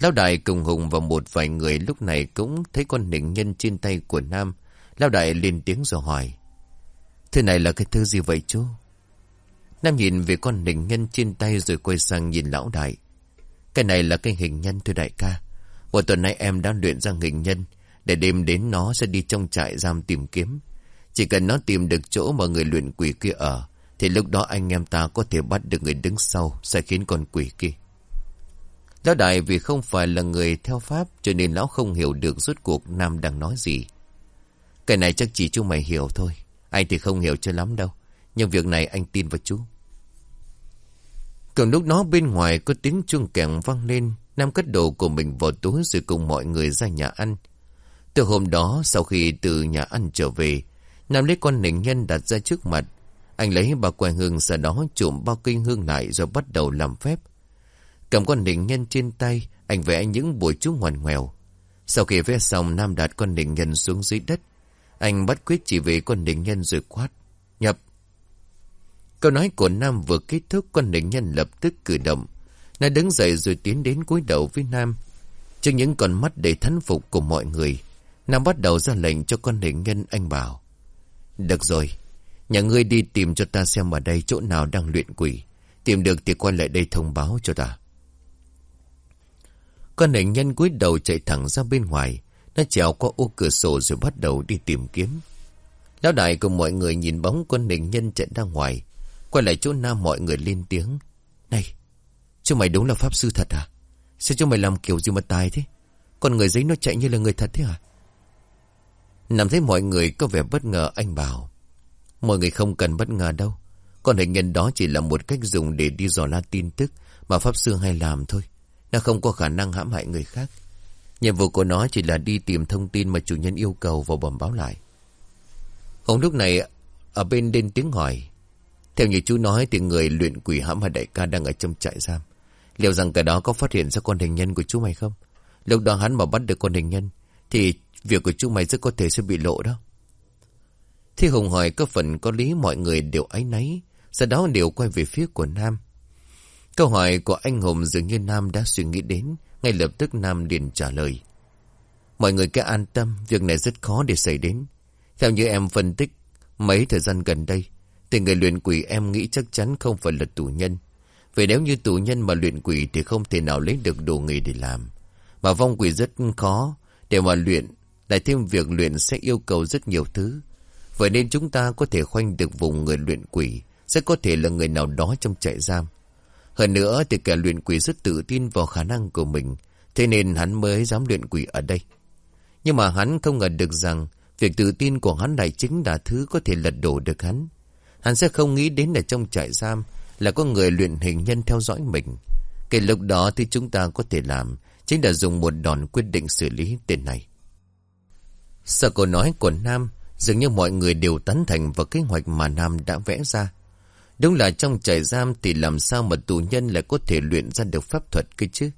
Lão đại cùng Hùng và một vài người lúc này cũng thấy con nịnh nhân trên tay của Nam. Lão đại lên tiếng rồi hỏi. Thế này là cái thứ gì vậy chú? Nam nhìn về con nịnh nhân trên tay rồi quay sang nhìn lão đại. Cái này là cái hình nhân thưa đại ca. Một tuần nay em đã luyện ra hình nhân. Để đêm đến nó sẽ đi trong trại giam tìm kiếm. Chỉ cần nó tìm được chỗ mà người luyện quỷ kia ở. Thì lúc đó anh em ta có thể bắt được người đứng sau. Sẽ khiến con quỷ kia. Lão đại vì không phải là người theo pháp. Cho nên lão không hiểu được rốt cuộc Nam đang nói gì. Cái này chắc chỉ chú mày hiểu thôi. Anh thì không hiểu cho lắm đâu. Nhưng việc này anh tin vào chú. Còn lúc đó bên ngoài có tiếng chuông kèn vang lên. Nam cất đồ của mình vào túi rồi cùng mọi người ra nhà ăn. Từ hôm đó sau khi từ nhà ăn trở về, Nam lấy con nỉnh nhân đặt ra trước mặt. Anh lấy bà que hương sau đó trộm bao kinh hương lại rồi bắt đầu làm phép. Cầm con nỉnh nhân trên tay, anh vẽ những bùi chú ngoằn ngoèo. Sau khi vẽ xong, Nam đặt con nỉnh nhân xuống dưới đất. Anh bắt quyết chỉ về con nỉnh nhân rồi quát. Nhập. Câu nói của Nam vừa kết thúc, con nỉnh nhân lập tức cử động. Nó đứng dậy rồi tiến đến cúi đầu với Nam. Trước những con mắt đầy thán phục của mọi người, Nam bắt đầu ra lệnh cho con nỉnh nhân anh bảo. Được rồi, nhà ngươi đi tìm cho ta xem ở đây chỗ nào đang luyện quỷ. Tìm được thì quay lại đây thông báo cho ta. Con nỉnh nhân cúi đầu chạy thẳng ra bên ngoài. Nó trèo qua ô cửa sổ rồi bắt đầu đi tìm kiếm. Lão đại cùng mọi người nhìn bóng con nỉnh nhân chạy ra ngoài. Quay lại chỗ Nam mọi người lên tiếng. Này, Chúng mày đúng là pháp sư thật à? Sao chúng mày làm kiểu gì mà tài thế? Còn người giấy nó chạy như là người thật thế à? Nằm thấy mọi người có vẻ bất ngờ anh bảo. Mọi người không cần bất ngờ đâu. Còn hình nhân đó chỉ là một cách dùng để đi dò la tin tức mà pháp sư hay làm thôi. Nó không có khả năng hãm hại người khác. Nhiệm vụ của nó chỉ là đi tìm thông tin mà chủ nhân yêu cầu và bẩm báo lại. Hồng lúc này ở bên lên tiếng hỏi. Theo như chú nói thì người luyện quỷ hãm hại đại ca đang ở trong trại giam. Liệu rằng cái đó có phát hiện ra con hình nhân của chú mày không? Lúc đó hắn mà bắt được con hình nhân, Thì việc của chú mày rất có thể sẽ bị lộ đó Thi Hùng hỏi có phần có lý mọi người đều áy náy, Sau đó đều quay về phía của Nam Câu hỏi của anh Hùng dường như Nam đã suy nghĩ đến, Ngay lập tức Nam liền trả lời Mọi người cứ an tâm, Việc này rất khó để xảy đến Theo như em phân tích, Mấy thời gian gần đây thì người luyện quỷ em nghĩ chắc chắn không phải là tù nhân Vì nếu như tù nhân mà luyện quỷ Thì không thể nào lấy được đồ nghề để làm mà vong quỷ rất khó để mà luyện. Lại thêm việc luyện sẽ yêu cầu rất nhiều thứ. Vậy nên chúng ta có thể khoanh được vùng người luyện quỷ, sẽ có thể là người nào đó trong trại giam. Hơn nữa thì kẻ luyện quỷ rất tự tin vào khả năng của mình. Thế nên hắn mới dám luyện quỷ ở đây. Nhưng mà hắn không ngờ được rằng việc tự tin của hắn lại chính là thứ có thể lật đổ được hắn. Hắn sẽ không nghĩ đến ở trong trại giam là có người luyện hình nhân theo dõi mình. kể lúc đó thì chúng ta có thể làm Chính là dùng một đòn quyết định xử lý tên này. Sợ câu nói của Nam Dường như mọi người đều tán thành vào kế hoạch mà Nam đã vẽ ra. Đúng là trong trại giam thì làm sao mà tù nhân lại có thể luyện ra được pháp thuật cơ chứ?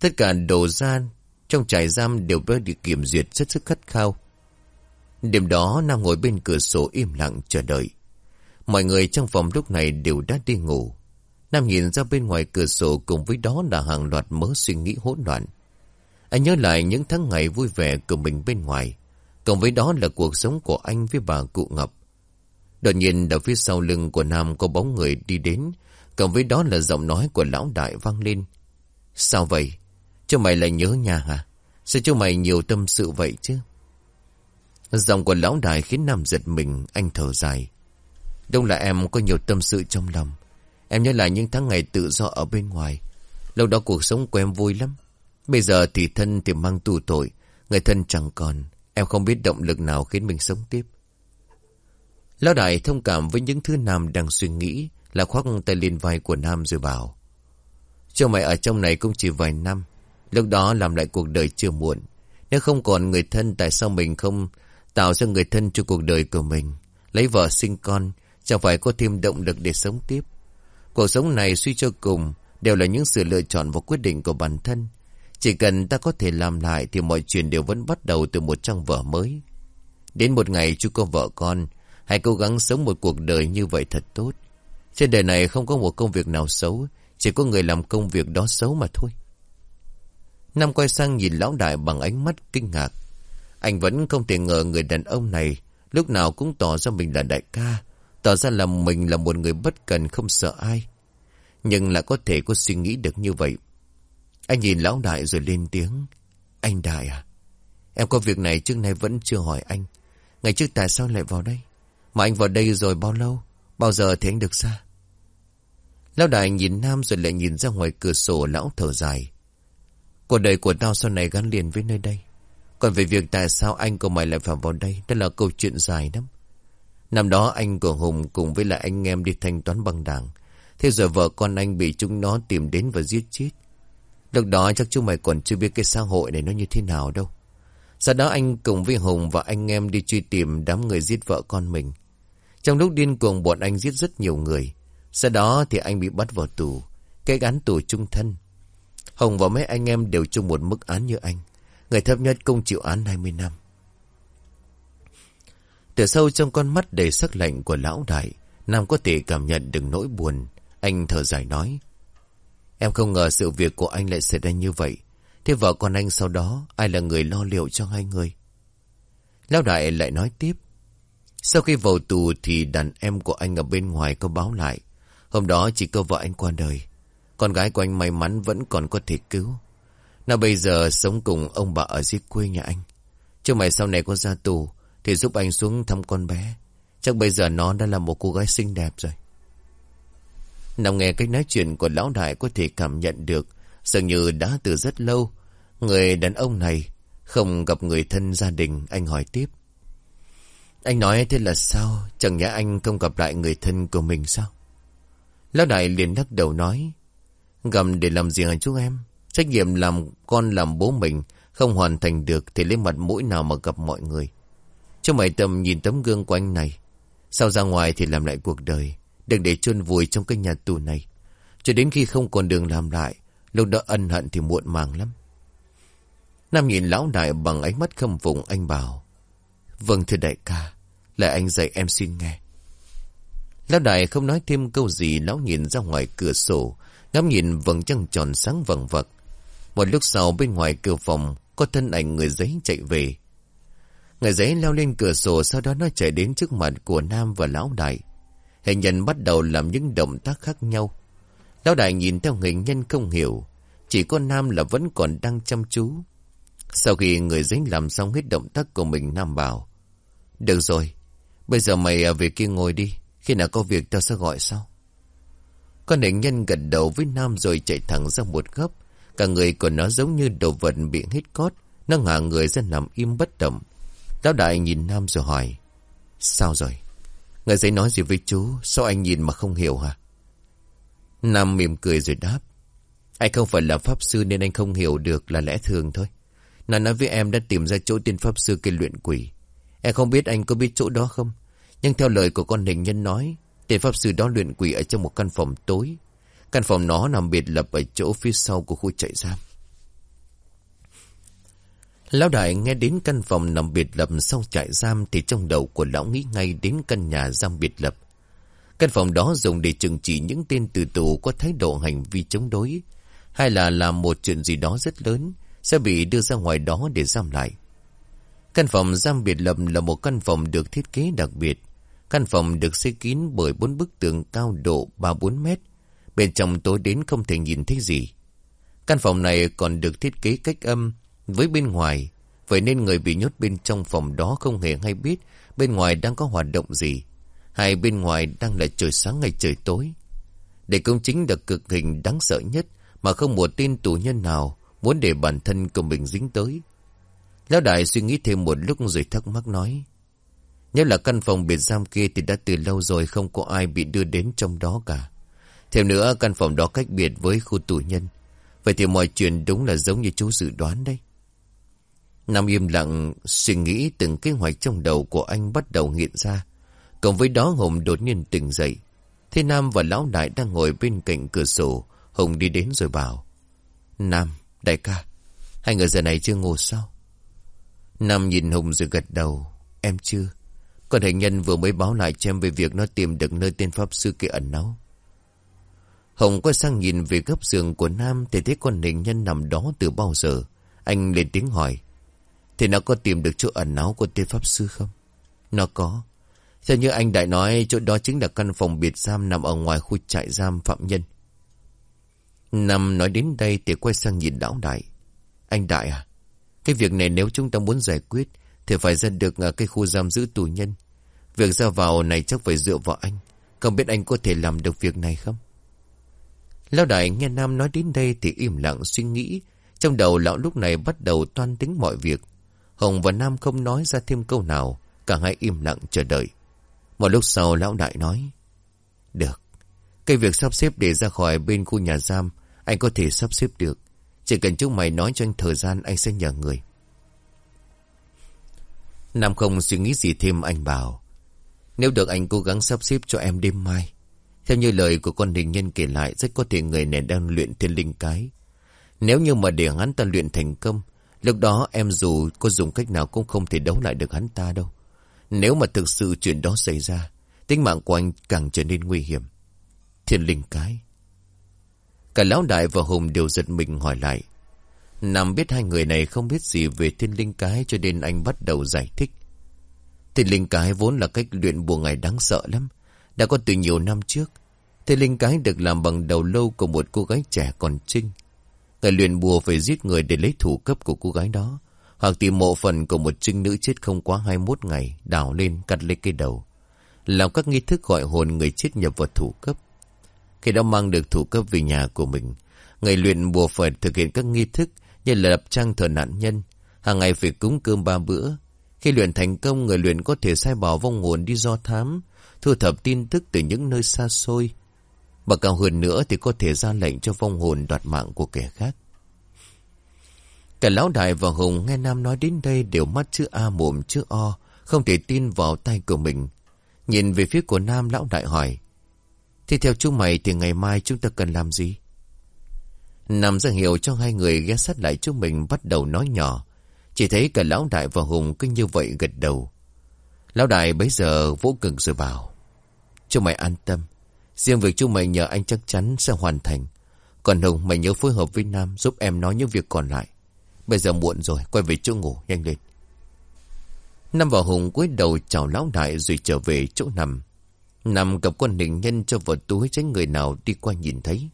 Tất cả đồ gian trong trại giam đều được kiểm duyệt rất sức khắt khao. Đêm đó Nam ngồi bên cửa sổ im lặng chờ đợi. Mọi người trong phòng lúc này đều đã đi ngủ Nam nhìn ra bên ngoài cửa sổ cùng với đó là hàng loạt mớ suy nghĩ hỗn loạn. Anh nhớ lại những tháng ngày vui vẻ của mình bên ngoài. Cộng với đó là cuộc sống của anh với bà cụ Ngọc. Đột nhiên ở phía sau lưng của Nam có bóng người đi đến. Cộng với đó là giọng nói của lão đại vang lên. Sao vậy? Chứ mày lại nhớ nhà hả? Sao cho mày nhiều tâm sự vậy chứ? Giọng của lão đại khiến Nam giật mình, anh thở dài. Đông là em có nhiều tâm sự trong lòng. Em nhớ lại những tháng ngày tự do ở bên ngoài. Lâu đó cuộc sống của em vui lắm. Bây giờ thì thân thì mang tù tội. Người thân chẳng còn. Em không biết động lực nào khiến mình sống tiếp. Lão đại thông cảm với những thứ Nam đang suy nghĩ là khoác tay lên vai của Nam rồi bảo. Cho mày ở trong này cũng chỉ vài năm. Lúc đó làm lại cuộc đời chưa muộn. Nếu không còn người thân tại sao mình không tạo ra người thân cho cuộc đời của mình. Lấy vợ sinh con, chẳng phải có thêm động lực để sống tiếp. Cuộc sống này suy cho cùng đều là những sự lựa chọn và quyết định của bản thân. Chỉ cần ta có thể làm lại thì mọi chuyện đều vẫn bắt đầu từ một trang vở mới. Đến một ngày chú có vợ con, hãy cố gắng sống một cuộc đời như vậy thật tốt. Trên đời này không có một công việc nào xấu, chỉ có người làm công việc đó xấu mà thôi. Nam quay sang nhìn lão đại bằng ánh mắt kinh ngạc. Anh vẫn không thể ngờ người đàn ông này lúc nào cũng tỏ ra mình là đại ca, tỏ ra là mình là một người bất cần không sợ ai. Nhưng lại có thể có suy nghĩ được như vậy. Anh nhìn lão đại rồi lên tiếng. Anh đại à? Em có việc này trước nay vẫn chưa hỏi anh. Ngày trước tại sao lại vào đây? Mà anh vào đây rồi bao lâu? Bao giờ thì anh được ra? Lão đại nhìn Nam rồi lại nhìn ra ngoài cửa sổ lão thở dài. Cuộc đời của tao sau này gắn liền với nơi đây. Còn về việc tại sao anh của mày lại phải vào đây, đó là câu chuyện dài lắm. Năm đó anh của Hùng cùng với lại anh em đi thanh toán băng đảng. Thế rồi vợ con anh bị chúng nó tìm đến và giết chết. Lúc đó chắc chúng mày còn chưa biết cái xã hội này nó như thế nào đâu. Sau đó anh cùng với Hùng và anh em đi truy tìm đám người giết vợ con mình. Trong lúc điên cuồng, bọn anh giết rất nhiều người. Sau đó thì anh bị bắt vào tù. Cái án tù trung thân. Hồng và mấy anh em đều chung một mức án như anh. Người thấp nhất cũng chịu án 20 năm. Từ sâu trong con mắt đầy sắc lạnh của lão đại, Nam có thể cảm nhận được nỗi buồn. Anh thở dài nói. Em không ngờ sự việc của anh lại xảy ra như vậy. Thế vợ con anh sau đó, ai là người lo liệu cho hai người? Lão đại lại nói tiếp. Sau khi vào tù thì đàn em của anh ở bên ngoài có báo lại. Hôm đó chỉ có vợ anh qua đời. Con gái của anh may mắn vẫn còn có thể cứu. Nào bây giờ sống cùng ông bà ở dưới quê nhà anh. Chứ mày sau này có ra tù thì giúp anh xuống thăm con bé. Chắc bây giờ nó đã là một cô gái xinh đẹp rồi. Nằm nghe cách nói chuyện của lão đại có thể cảm nhận được, dường như đã từ rất lâu. Người đàn ông này không gặp người thân gia đình, anh hỏi tiếp. Anh nói thế là sao? Chẳng nhẽ anh không gặp lại người thân của mình sao? Lão đại liền lắc đầu nói. Gặp để làm gì hả chú em? Trách nhiệm làm con làm bố mình không hoàn thành được thì lấy mặt mũi nào mà gặp mọi người. Cho mày tầm nhìn tấm gương của anh này. Sau ra ngoài thì làm lại cuộc đời. Đừng để chôn vùi trong cái nhà tù này. Cho đến khi không còn đường làm lại. Lúc đó ân hận thì muộn màng lắm. Nam nhìn lão đại bằng ánh mắt khâm phục, anh bảo. Vâng thưa đại ca. Lại anh dạy em xin nghe. Lão đại không nói thêm câu gì. Lão nhìn ra ngoài cửa sổ. Ngắm nhìn vầng trăng tròn sáng vầng vật. Một lúc sau, bên ngoài cửa phòng, có thân ảnh người giấy chạy về. Người giấy leo lên cửa sổ sau đó nó chạy đến trước mặt của Nam và Lão Đại. Hình nhân bắt đầu làm những động tác khác nhau. Lão Đại nhìn theo hình nhân không hiểu. Chỉ có Nam là vẫn còn đang chăm chú. Sau khi người giấy làm xong hết động tác của mình Nam bảo. Được rồi, bây giờ mày về kia ngồi đi. Khi nào có việc tao sẽ gọi sau. Con hình nhân gật đầu với Nam rồi chạy thẳng ra một góc. Cả người của nó giống như đồ vật bị hít cót. Nó ngả người ra nằm im bất động. Lão đại nhìn Nam rồi hỏi. Sao rồi? Người giấy nói gì với chú? Sao anh nhìn mà không hiểu hả? Nam mỉm cười rồi đáp. Anh không phải là pháp sư nên anh không hiểu được là lẽ thường thôi. Nó nói với em đã tìm ra chỗ tiên pháp sư cây luyện quỷ. Em không biết anh có biết chỗ đó không? Nhưng theo lời của con hình nhân nói, tiên pháp sư đó luyện quỷ ở trong một căn phòng tối. Căn phòng nó nằm biệt lập ở chỗ phía sau của khu trại giam. Lão đại nghe đến căn phòng nằm biệt lập sau trại giam thì trong đầu của lão nghĩ ngay đến căn nhà giam biệt lập. Căn phòng đó dùng để trừng trị những tên tử tù có thái độ hành vi chống đối, hay là làm một chuyện gì đó rất lớn, sẽ bị đưa ra ngoài đó để giam lại. Căn phòng giam biệt lập là một căn phòng được thiết kế đặc biệt, Căn phòng được xây kín bởi bốn bức tường cao độ 3-4 mét. Bên trong tối đến không thể nhìn thấy gì. Căn phòng này còn được thiết kế cách âm với bên ngoài. Vậy nên người bị nhốt bên trong phòng đó không hề hay biết bên ngoài đang có hoạt động gì. Hay bên ngoài đang là trời sáng ngày trời tối. Để công chính được cực hình đáng sợ nhất mà không một tin tù nhân nào muốn để bản thân của mình dính tới. Lão đại suy nghĩ thêm một lúc rồi thắc mắc nói. nhớ là căn phòng biệt giam kia thì đã từ lâu rồi không có ai bị đưa đến trong đó cả. Thêm nữa, căn phòng đó cách biệt với khu tù nhân. Vậy thì mọi chuyện đúng là giống như chú dự đoán đấy. Nam im lặng suy nghĩ từng kế hoạch trong đầu của anh bắt đầu hiện ra. Cộng với đó Hùng đột nhiên tỉnh dậy. Thế Nam và Lão Đại đang ngồi bên cạnh cửa sổ. Hùng đi đến rồi bảo. Nam, đại ca, hai người giờ này chưa ngủ sao? Nam nhìn Hùng rồi gật đầu. Em chưa. Còn hình nhân vừa mới báo lại cho em về việc nó tìm được nơi tên Pháp Sư kia ẩn náu. Hồng quay sang nhìn về góc giường của Nam thì thấy con hình nhân nằm đó từ bao giờ. Anh lên tiếng hỏi. Thì nó có tìm được chỗ ẩn náu của tên Pháp Sư không? Nó có. Theo như anh Đại nói, chỗ đó chính là căn phòng biệt giam nằm ở ngoài khu trại giam phạm nhân. Nam nói đến đây thì quay sang nhìn Lão Đại. Anh Đại à, cái việc này nếu chúng ta muốn giải quyết thì phải ra được ở cái khu giam giữ tù nhân. Việc ra vào này chắc phải dựa vào anh. Không biết anh có thể làm được việc này không? Lão Đại nghe Nam nói đến đây thì im lặng suy nghĩ. Trong đầu lão lúc này bắt đầu toan tính mọi việc. Hồng và Nam không nói ra thêm câu nào. Cả hai im lặng chờ đợi. Một lúc sau lão đại nói. Được. Cái việc sắp xếp để ra khỏi bên khu nhà giam. Anh có thể sắp xếp được. Chỉ cần chúng mày nói cho anh thời gian anh sẽ nhờ người. Nam không suy nghĩ gì thêm anh bảo. Nếu được anh cố gắng sắp xếp cho em đêm mai. Theo như lời của con hình nhân kể lại rất có thể người này đang luyện thiên linh cái. Nếu như mà để hắn ta luyện thành công, lúc đó em dù có dùng cách nào cũng không thể đấu lại được hắn ta đâu. Nếu mà thực sự chuyện đó xảy ra, tính mạng của anh càng trở nên nguy hiểm. Thiên linh cái. Cả lão đại và Hùng đều giật mình hỏi lại. Nam biết hai người này không biết gì về thiên linh cái cho nên anh bắt đầu giải thích. Thiên linh cái vốn là cách luyện bùa ngày đáng sợ lắm. Đã có từ nhiều năm trước. Thiên linh cái được làm bằng đầu lâu của một cô gái trẻ còn trinh. Người luyện bùa phải giết người để lấy thủ cấp của cô gái đó. Hoặc tìm mộ phần của một trinh nữ chết không quá 21 ngày, đào lên cắt lấy cây đầu. Làm các nghi thức gọi hồn người chết nhập vào thủ cấp. Khi đó mang được thủ cấp về nhà của mình, người luyện bùa phải thực hiện các nghi thức như là lập trang thờ nạn nhân, hàng ngày phải cúng cơm ba bữa. Khi luyện thành công, người luyện có thể sai bỏ vong hồn đi do thám, thu thập tin tức từ những nơi xa xôi. Và cao hơn nữa thì có thể ra lệnh cho vong hồn đoạt mạng của kẻ khác. Cả lão đại và Hùng nghe Nam nói đến đây đều mắt chữ A mồm chữ O, không thể tin vào tay của mình. Nhìn về phía của Nam lão đại hỏi. Thì theo chú mày thì ngày mai chúng ta cần làm gì? Nam ra hiệu cho hai người ghé sát lại chúng mình bắt đầu nói nhỏ. Chỉ thấy cả lão đại và Hùng cứ như vậy gật đầu. Lão đại bấy giờ vỗ cực rồi bảo. Chú mày an tâm. Riêng việc chú mày nhờ anh chắc chắn sẽ hoàn thành. Còn Hùng mày nhớ phối hợp với Nam giúp em nói những việc còn lại. Bây giờ muộn rồi, quay về chỗ ngủ, nhanh lên. Nam và Hùng cúi đầu chào lão đại rồi trở về chỗ nằm. Nằm gặp con định nhân cho vào túi tránh người nào đi qua nhìn thấy.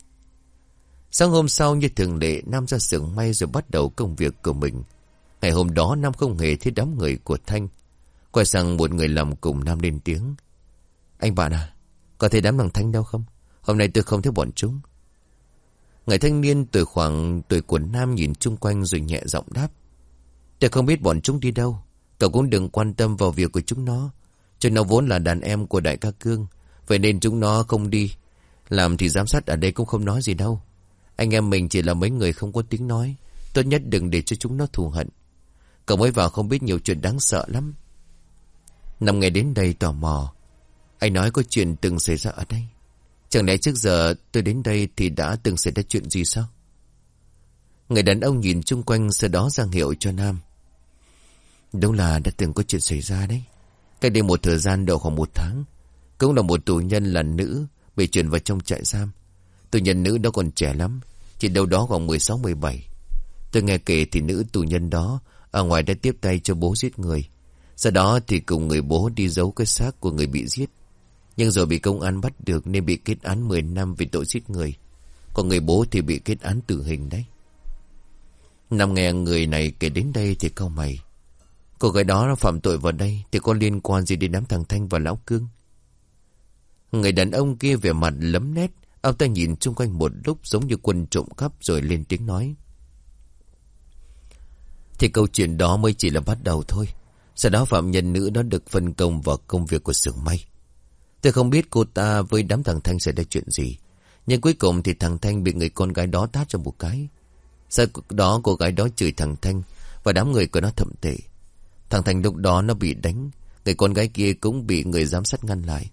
Sáng hôm sau như thường lệ Nam ra xưởng may rồi bắt đầu công việc của mình. Ngày hôm đó Nam không hề thấy đám người của Thanh. Quay sang một người làm cùng Nam lên tiếng. Anh bạn à, có thấy đám thằng Thanh đâu không? Hôm nay tôi không thấy bọn chúng. Người thanh niên tuổi khoảng tuổi của Nam nhìn chung quanh rồi nhẹ giọng đáp. Tôi không biết bọn chúng đi đâu. Cậu cũng đừng quan tâm vào việc của chúng nó. Cho nó vốn là đàn em của đại ca Cương. Vậy nên chúng nó không đi. Làm thì giám sát ở đây cũng không nói gì đâu. Anh em mình chỉ là mấy người không có tiếng nói. Tốt nhất đừng để cho chúng nó thù hận. Cậu mới vào không biết nhiều chuyện đáng sợ lắm. Năm ngày đến đây tò mò. Anh nói có chuyện từng xảy ra ở đây. Chẳng lẽ trước giờ tôi đến đây thì đã từng xảy ra chuyện gì sao? Người đàn ông nhìn chung quanh sau đó ra hiệu cho Nam. Đúng là đã từng có chuyện xảy ra đấy. Cách đây một thời gian độ khoảng một tháng. Cũng là một tù nhân là nữ bị chuyển vào trong trại giam. Tù nhân nữ đó còn trẻ lắm. Chỉ đâu đó khoảng 16-17. Tôi nghe kể thì nữ tù nhân đó ở ngoài đã tiếp tay cho bố giết người. Sau đó thì cùng người bố đi giấu cái xác của người bị giết. Nhưng rồi bị công an bắt được nên bị kết án 10 năm vì tội giết người. Còn người bố thì bị kết án tử hình đấy. năm nghe người này kể đến đây thì câu mày. Cô gái đó phạm tội vào đây thì có liên quan gì đến đám thằng Thanh và Lão Cương? Người đàn ông kia về mặt lấm nét, ông ta nhìn chung quanh một lúc giống như quân trộm cắp rồi lên tiếng nói. Thì câu chuyện đó mới chỉ là bắt đầu thôi. Sau đó phạm nhân nữ đó được phân công vào công việc của xưởng may. Tôi không biết cô ta với đám thằng Thanh xảy ra chuyện gì. Nhưng cuối cùng thì thằng Thanh bị người con gái đó tát cho một cái. Sau đó cô gái đó chửi thằng Thanh và đám người của nó thậm tệ. Thằng Thanh lúc đó nó bị đánh. Người con gái kia cũng bị người giám sát ngăn lại.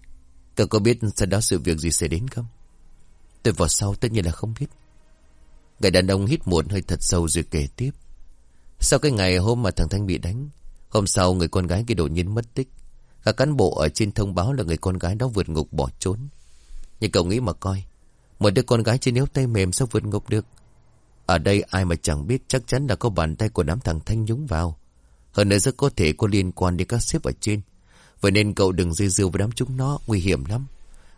Cậu có biết sau đó sự việc gì sẽ đến không? Tôi vào sau tất nhiên là không biết. Người đàn ông hít một hơi thật sâu rồi kể tiếp. Sau cái ngày hôm mà thằng Thanh bị đánh, hôm sau người con gái kia đột nhiên mất tích. Các cán bộ ở trên thông báo là người con gái đó vượt ngục bỏ trốn. Nhưng cậu nghĩ mà coi, một đứa con gái trên nếu tay mềm sao vượt ngục được? Ở đây ai mà chẳng biết chắc chắn là có bàn tay của đám thằng Thanh nhúng vào. Hơn nữa rất có thể có liên quan đến các xếp ở trên. Vậy nên cậu đừng dây dưa với đám chúng nó, nguy hiểm lắm.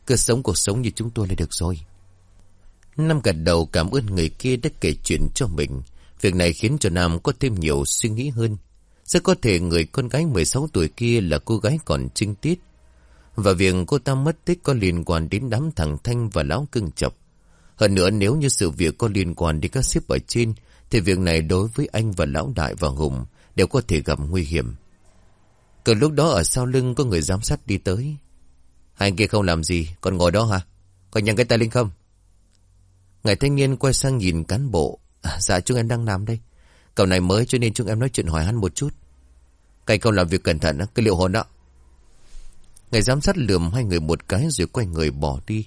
Cứ sống cuộc sống như chúng tôi là được rồi. Năm gật đầu cảm ơn người kia đã kể chuyện cho mình. Việc này khiến cho Nam có thêm nhiều suy nghĩ hơn. Rất có thể người con gái 16 tuổi kia là cô gái còn trinh tiết. Và việc cô ta mất tích có liên quan đến đám thằng Thanh và lão cưng chọc. Hơn nữa nếu như sự việc có liên quan đến các xếp ở trên, thì việc này đối với anh và lão đại và Hùng đều có thể gặp nguy hiểm. Cờ lúc đó ở sau lưng có người giám sát đi tới. Hai kia không làm gì, còn ngồi đó hả? Còn nhăn cái tay lên không? Ngài thanh niên quay sang nhìn cán bộ. À, dạ chúng em đang làm đây. Cậu này mới cho nên chúng em nói chuyện hỏi hắn một chút. Cái cậu làm việc cẩn thận, cái liệu hồn đó. ngày giám sát lườm hai người một cái rồi quay người bỏ đi.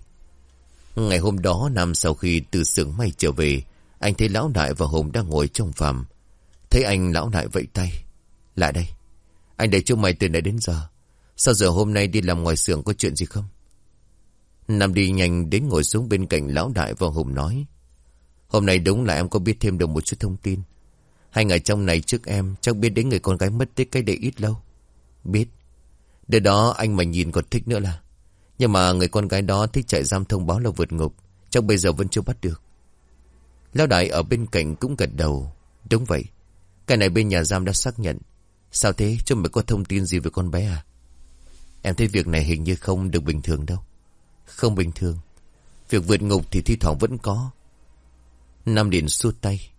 Ngày hôm đó nằm sau khi từ xưởng may trở về, anh thấy lão đại và Hùng đang ngồi trong phòng. Thấy anh lão đại vẫy tay. Lại đây. Anh để cho mày từ nãy đến giờ. Sao giờ hôm nay đi làm ngoài xưởng có chuyện gì không? Nam đi nhanh đến ngồi xuống bên cạnh lão đại và Hùng nói. Hôm nay đúng là em có biết thêm được một chút thông tin. Hai ngày trong này trước em chắc biết đến người con gái mất tích cách đây ít lâu. Biết. Để đó anh mà nhìn còn thích nữa là. Nhưng mà người con gái đó thích chạy giam thông báo là vượt ngục. Chắc bây giờ vẫn chưa bắt được. Lão đại ở bên cạnh cũng gật đầu. Đúng vậy. Cái này bên nhà giam đã xác nhận. Sao thế? Chứ mày có thông tin gì về con bé à? Em thấy việc này hình như không được bình thường đâu. Không bình thường. Việc vượt ngục thì thi thoảng vẫn có. Nam Điền xua tay.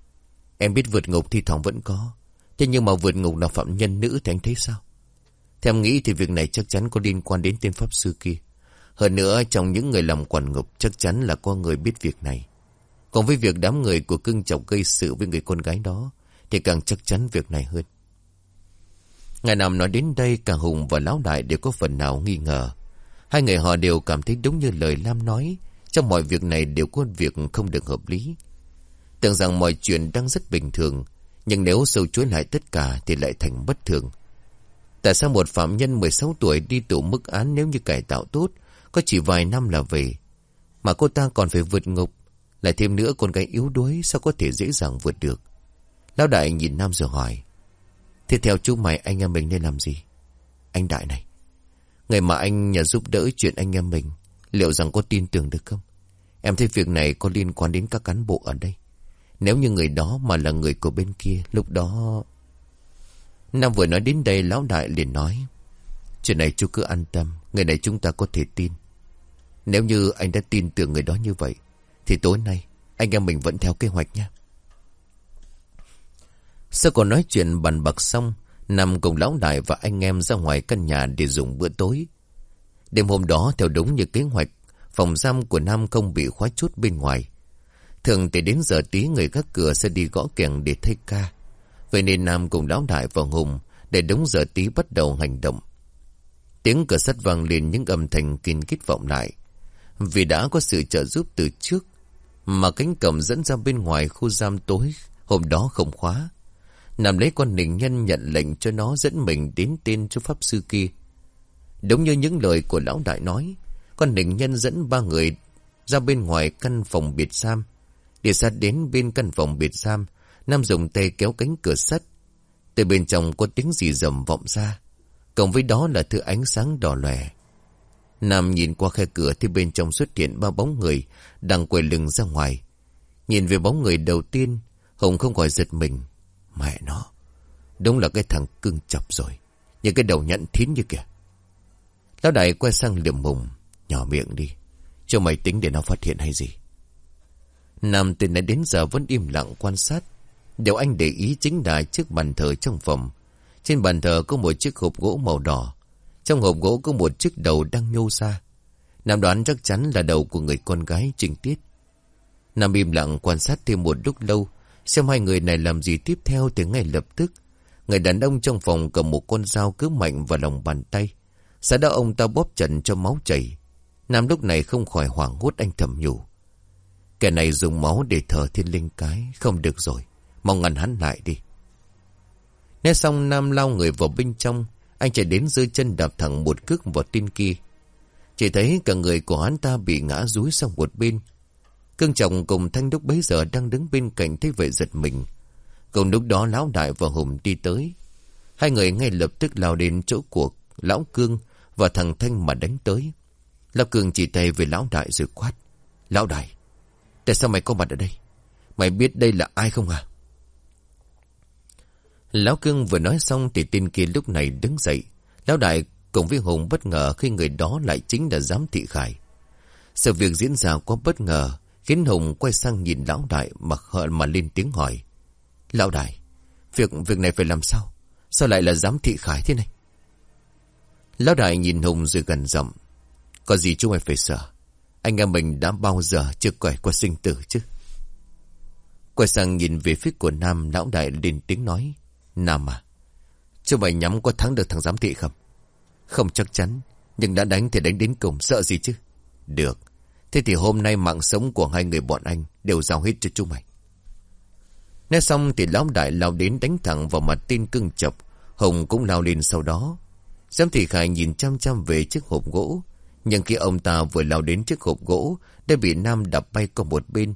Em biết vượt ngục thi thoảng vẫn có. Thế nhưng mà vượt ngục là phạm nhân nữ thì anh thấy sao? Theo em nghĩ thì việc này chắc chắn có liên quan đến tên pháp sư kia. Hơn nữa, trong những người làm quản ngục, chắc chắn là có người biết việc này. Còn với việc đám người của cưng chọc gây sự với người con gái đó, thì càng chắc chắn việc này hơn. Ngày nào nói đến đây, cả Hùng và Lão Đại đều có phần nào nghi ngờ. Hai người họ đều cảm thấy đúng như lời Lam nói. Trong mọi việc này đều có việc không được hợp lý. Tưởng rằng mọi chuyện đang rất bình thường. Nhưng nếu sâu chuối lại tất cả thì lại thành bất thường. Tại sao một phạm nhân 16 tuổi đi tù mức án nếu như cải tạo tốt, có chỉ vài năm là về. Mà cô ta còn phải vượt ngục. Lại thêm nữa con gái yếu đuối sao có thể dễ dàng vượt được. Lão đại nhìn Nam rồi hỏi. Thế theo chú mày anh em mình nên làm gì? Anh Đại này. Người mà anh nhờ giúp đỡ chuyện anh em mình. Liệu rằng có tin tưởng được không? Em thấy việc này có liên quan đến các cán bộ ở đây. Nếu như người đó mà là người của bên kia, lúc đó... Nam vừa nói đến đây, lão đại liền nói. Chuyện này chú cứ an tâm, người này chúng ta có thể tin. Nếu như anh đã tin tưởng người đó như vậy, thì tối nay anh em mình vẫn theo kế hoạch nha. Sau còn nói chuyện bàn bạc xong, Nam cùng lão đại và anh em ra ngoài căn nhà để dùng bữa tối. Đêm hôm đó theo đúng như kế hoạch, phòng giam của Nam không bị khóa chốt bên ngoài. Thường thì đến giờ tí người gác cửa sẽ đi gõ kèn để thay ca. Vậy nên Nam cùng lão đại và Hùng để đúng giờ tí bắt đầu hành động. Tiếng cửa sắt vang lên những âm thanh kinh kít vọng lại. Vì đã có sự trợ giúp từ trước, mà cánh cổng dẫn ra bên ngoài khu giam tối hôm đó không khóa. nam lấy con nịnh nhân nhận lệnh cho nó dẫn mình đến tên chú Pháp Sư kia. Đúng như những lời của lão đại nói, con nịnh nhân dẫn ba người ra bên ngoài căn phòng biệt giam. Đi sát đến bên căn phòng biệt giam, Nam dùng tay kéo cánh cửa sắt. Từ bên trong có tiếng gì rầm vọng ra. Cộng với đó là thứ ánh sáng đỏ lòe. Nam nhìn qua khe cửa thì bên trong xuất hiện ba bóng người đang quay lưng ra ngoài. Nhìn về bóng người đầu tiên, Hồng không khỏi giật mình. Mẹ nó, đúng là cái thằng cưng chọc rồi. những cái đầu nhẫn thín như kìa. Lão đại quay sang liềm mùng, nhỏ miệng đi. Cho mày tính để nó phát hiện hay gì. Nam từ nãy đến giờ vẫn im lặng quan sát. Điều anh để ý chính là chiếc bàn thờ trong phòng. Trên bàn thờ có một chiếc hộp gỗ màu đỏ. Trong hộp gỗ có một chiếc đầu đang nhô ra. Nam đoán chắc chắn là đầu của người con gái Trinh Tiết. Nam im lặng quan sát thêm một lúc lâu. Xem hai người này làm gì tiếp theo thì ngay lập tức. Người đàn ông trong phòng cầm một con dao cứ mạnh vào lòng bàn tay. Sau đó ông ta bóp trận cho máu chảy. Nam lúc này không khỏi hoảng hốt anh thầm nhủ. Kẻ này dùng máu để thờ thiên linh cái. Không được rồi. Mong ngăn hắn lại đi. Nghe xong Nam lao người vào bên trong. Anh chạy đến dưới chân đạp thẳng một cước vào tin kia. Chỉ thấy cả người của hắn ta bị ngã rúi sang một bên. Cương chồng cùng thanh đúc bấy giờ đang đứng bên cạnh thấy vậy giật mình. Cùng lúc đó lão đại và Hùng đi tới. Hai người ngay lập tức lao đến chỗ của lão Cương và thằng Thanh mà đánh tới. Lão Cương chỉ tay về lão đại rồi quát. Lão đại, tại sao mày có mặt ở đây? Mày biết đây là ai không à? Lão Cương vừa nói xong thì tên kia lúc này đứng dậy. Lão đại cùng với Hùng bất ngờ khi người đó lại chính là giám thị khải. Sự việc diễn ra quá bất ngờ khiến Hùng quay sang nhìn lão đại mà hờn mà lên tiếng hỏi. Lão đại, việc việc này phải làm sao? Sao lại là giám thị khải thế này? Lão đại nhìn Hùng rồi gần giọng. Có gì chúng mày phải sợ? Anh em mình đã bao giờ chưa quẻ qua sinh tử chứ? Quay sang nhìn về phía của Nam, lão đại lên tiếng nói. Nam à, chú mày nhắm có thắng được thằng giám thị không? Không chắc chắn, nhưng đã đánh thì đánh đến cùng, sợ gì chứ? Được, thế thì hôm nay mạng sống của hai người bọn anh đều giao hết cho chúng mày. Nói xong thì lão đại lao đến đánh thẳng vào mặt tin cưng chập, Hồng cũng lao lên sau đó. Giám thị Khải nhìn chăm chăm về chiếc hộp gỗ, nhưng khi ông ta vừa lao đến chiếc hộp gỗ, đã bị Nam đập bay qua một bên.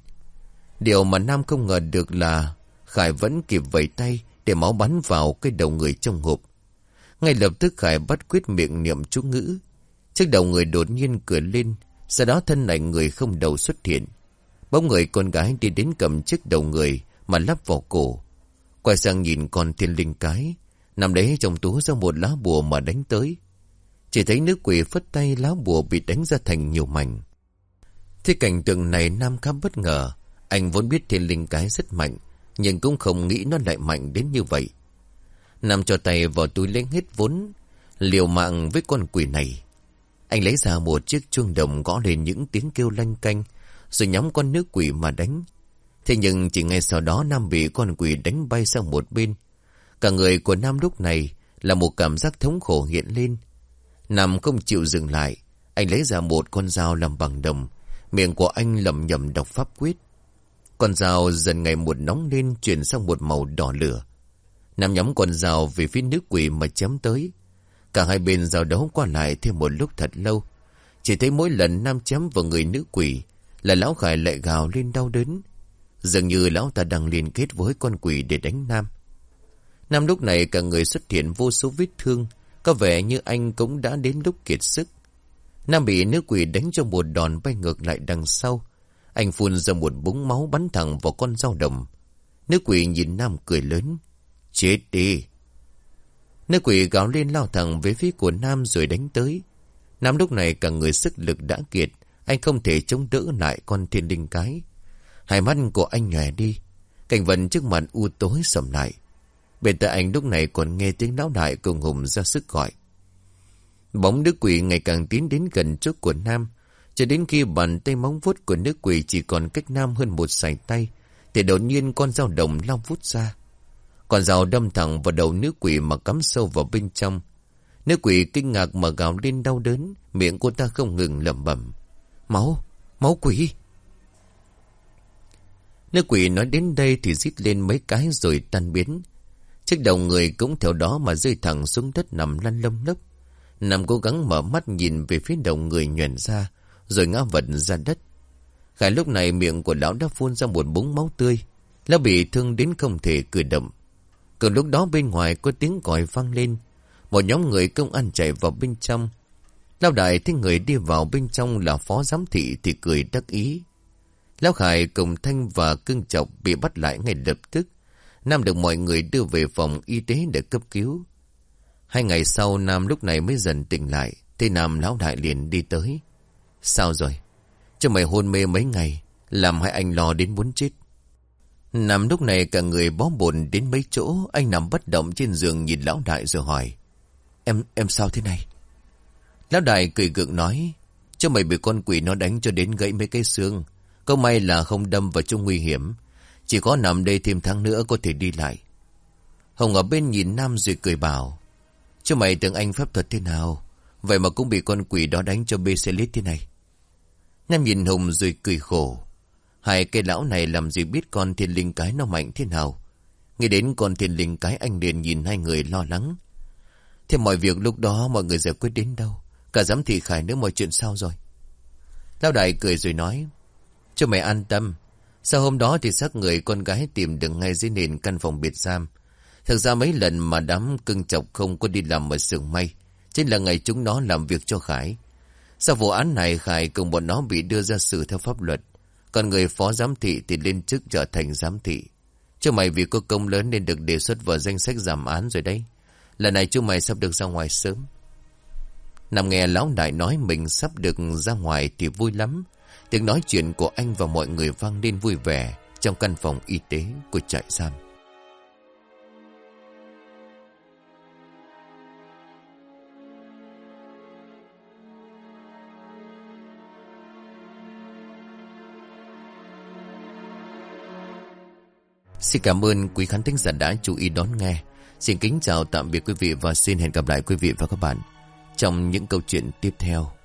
Điều mà Nam không ngờ được là Khải vẫn kịp vẩy tay để máu bắn vào cái đầu người trong hộp. Ngay lập tức Khải bắt quyết miệng niệm chú ngữ. Chiếc đầu người đột nhiên cười lên, sau đó thân ảnh người không đầu xuất hiện. Bóng người con gái đi đến cầm chiếc đầu người mà lắp vào cổ. Quay sang nhìn con thiên linh cái, nằm đấy trong túa ra một lá bùa mà đánh tới. Chỉ thấy nữ quỷ phất tay lá bùa bị đánh ra thành nhiều mảnh. Thế cảnh tượng này Nam khá bất ngờ. Anh vốn biết thiên linh cái rất mạnh, nhưng cũng không nghĩ nó lại mạnh đến như vậy. Nam cho tay vào túi lấy hết vốn, liều mạng với con quỷ này. Anh lấy ra một chiếc chuông đồng gõ lên những tiếng kêu lanh canh, rồi nhắm con nước quỷ mà đánh. Thế nhưng chỉ ngay sau đó Nam bị con quỷ đánh bay sang một bên. Cả người của Nam lúc này là một cảm giác thống khổ hiện lên. Nam không chịu dừng lại. Anh lấy ra một con dao làm bằng đồng. Miệng của anh lầm nhầm đọc pháp quyết. Con dao dần ngày một nóng lên chuyển sang một màu đỏ lửa. Nam nhắm con dao về phía nước quỷ mà chém tới. Cả hai bên giao đấu qua lại thêm một lúc thật lâu. Chỉ thấy mỗi lần Nam chém vào người nữ quỷ là lão khải lại gào lên đau đớn. Dường như lão ta đang liên kết với con quỷ để đánh Nam. Nam lúc này cả người xuất hiện vô số vết thương, có vẻ như anh cũng đã đến lúc kiệt sức. Nam bị nữ quỷ đánh cho một đòn bay ngược lại đằng sau. Anh phun ra một búng máu bắn thẳng vào con dao đồng. Nữ quỷ nhìn Nam cười lớn. Chết đi! Nữ quỷ gào lên lao thẳng về phía của Nam rồi đánh tới. Nam lúc này cả người sức lực đã kiệt. Anh không thể chống đỡ lại con thiên linh cái. Hai mắt của anh nhòe đi. Cảnh vật trước mặt u tối sầm lại. Bên tai anh lúc này còn nghe tiếng náo đại cùng Hùng ra sức gọi. Bóng nước quỷ ngày càng tiến đến gần trước của Nam. Cho đến khi bàn tay móng vuốt của nước quỷ chỉ còn cách Nam hơn một sải tay. Thì đột nhiên con dao đồng lao vút ra. Con dao đâm thẳng vào đầu nước quỷ mà cắm sâu vào bên trong. Nước quỷ kinh ngạc mà gào lên đau đớn. Miệng cô ta không ngừng lẩm bẩm. Máu, máu quỷ. Nữ quỷ nói đến đây thì rít lên mấy cái rồi tan biến. Chiếc đầu người cũng theo đó mà rơi thẳng xuống đất nằm lăn lông lốc. Nằm cố gắng mở mắt nhìn về phía đầu người nhuền ra, rồi ngã vật ra đất. Khải lúc này miệng của lão đã phun ra một búng máu tươi. Lão bị thương đến không thể cử động. Ctừ lúc đó bên ngoài có tiếng còi vang lên. Một nhóm người công an chạy vào bên trong. Lão đại thấy người đi vào bên trong là phó giám thị thì cười đắc ý. Lão Khải cùng Thanh và Cưng Chọc bị bắt lại ngay lập tức. Nam được mọi người đưa về phòng y tế để cấp cứu. Hai ngày sau Nam lúc này mới dần tỉnh lại. Thế Nam lão đại liền đi tới. Sao rồi? Cho mày hôn mê mấy ngày. Làm hai anh lo đến muốn chết. Nam lúc này cả người bó bồn đến mấy chỗ. Anh nằm bất động trên giường nhìn lão đại rồi hỏi. Em, em sao thế này? Lão đại cười gượng nói. Cho mày bị con quỷ nó đánh cho đến gãy mấy cái xương. Câu may là không đâm vào chỗ nguy hiểm. Chỉ có nằm đây thêm tháng nữa có thể đi lại. Hồng ở bên nhìn Nam rồi cười bảo. Cho mày tưởng anh phép thuật thế nào? Vậy mà cũng bị con quỷ đó đánh cho bê xe lít thế này. Nam nhìn Hồng rồi cười khổ. Hai cây lão này làm gì biết con thiên linh cái nó mạnh thế nào. Nghe đến con thiên linh cái anh liền nhìn hai người lo lắng. Thế mọi việc lúc đó mọi người giải quyết đến đâu? Cả giám thị khải nữa mọi chuyện sao rồi? Lão đại cười rồi nói. Cho mày an tâm. Sau hôm đó thì xác người con gái tìm được ngay dưới nền căn phòng biệt giam. Thực ra mấy lần mà đám cưng chọc không có đi làm ở xưởng may. Chính là ngày chúng nó làm việc cho Khải. Sau vụ án này, Khải cùng bọn nó bị đưa ra xử theo pháp luật. Còn người phó giám thị thì lên chức trở thành giám thị. Chứ mày vì có công lớn nên được đề xuất vào danh sách giảm án rồi đấy. Lần này chú mày sắp được ra ngoài sớm. Nằm nghe lão đại nói mình sắp được ra ngoài thì vui lắm. Tiếng nói chuyện của anh và mọi người vang lên vui vẻ trong căn phòng y tế của trại giam. Xin cảm ơn quý khán thính giả đã chú ý đón nghe. Xin kính chào, tạm biệt quý vị và xin hẹn gặp lại quý vị và các bạn trong những câu chuyện tiếp theo.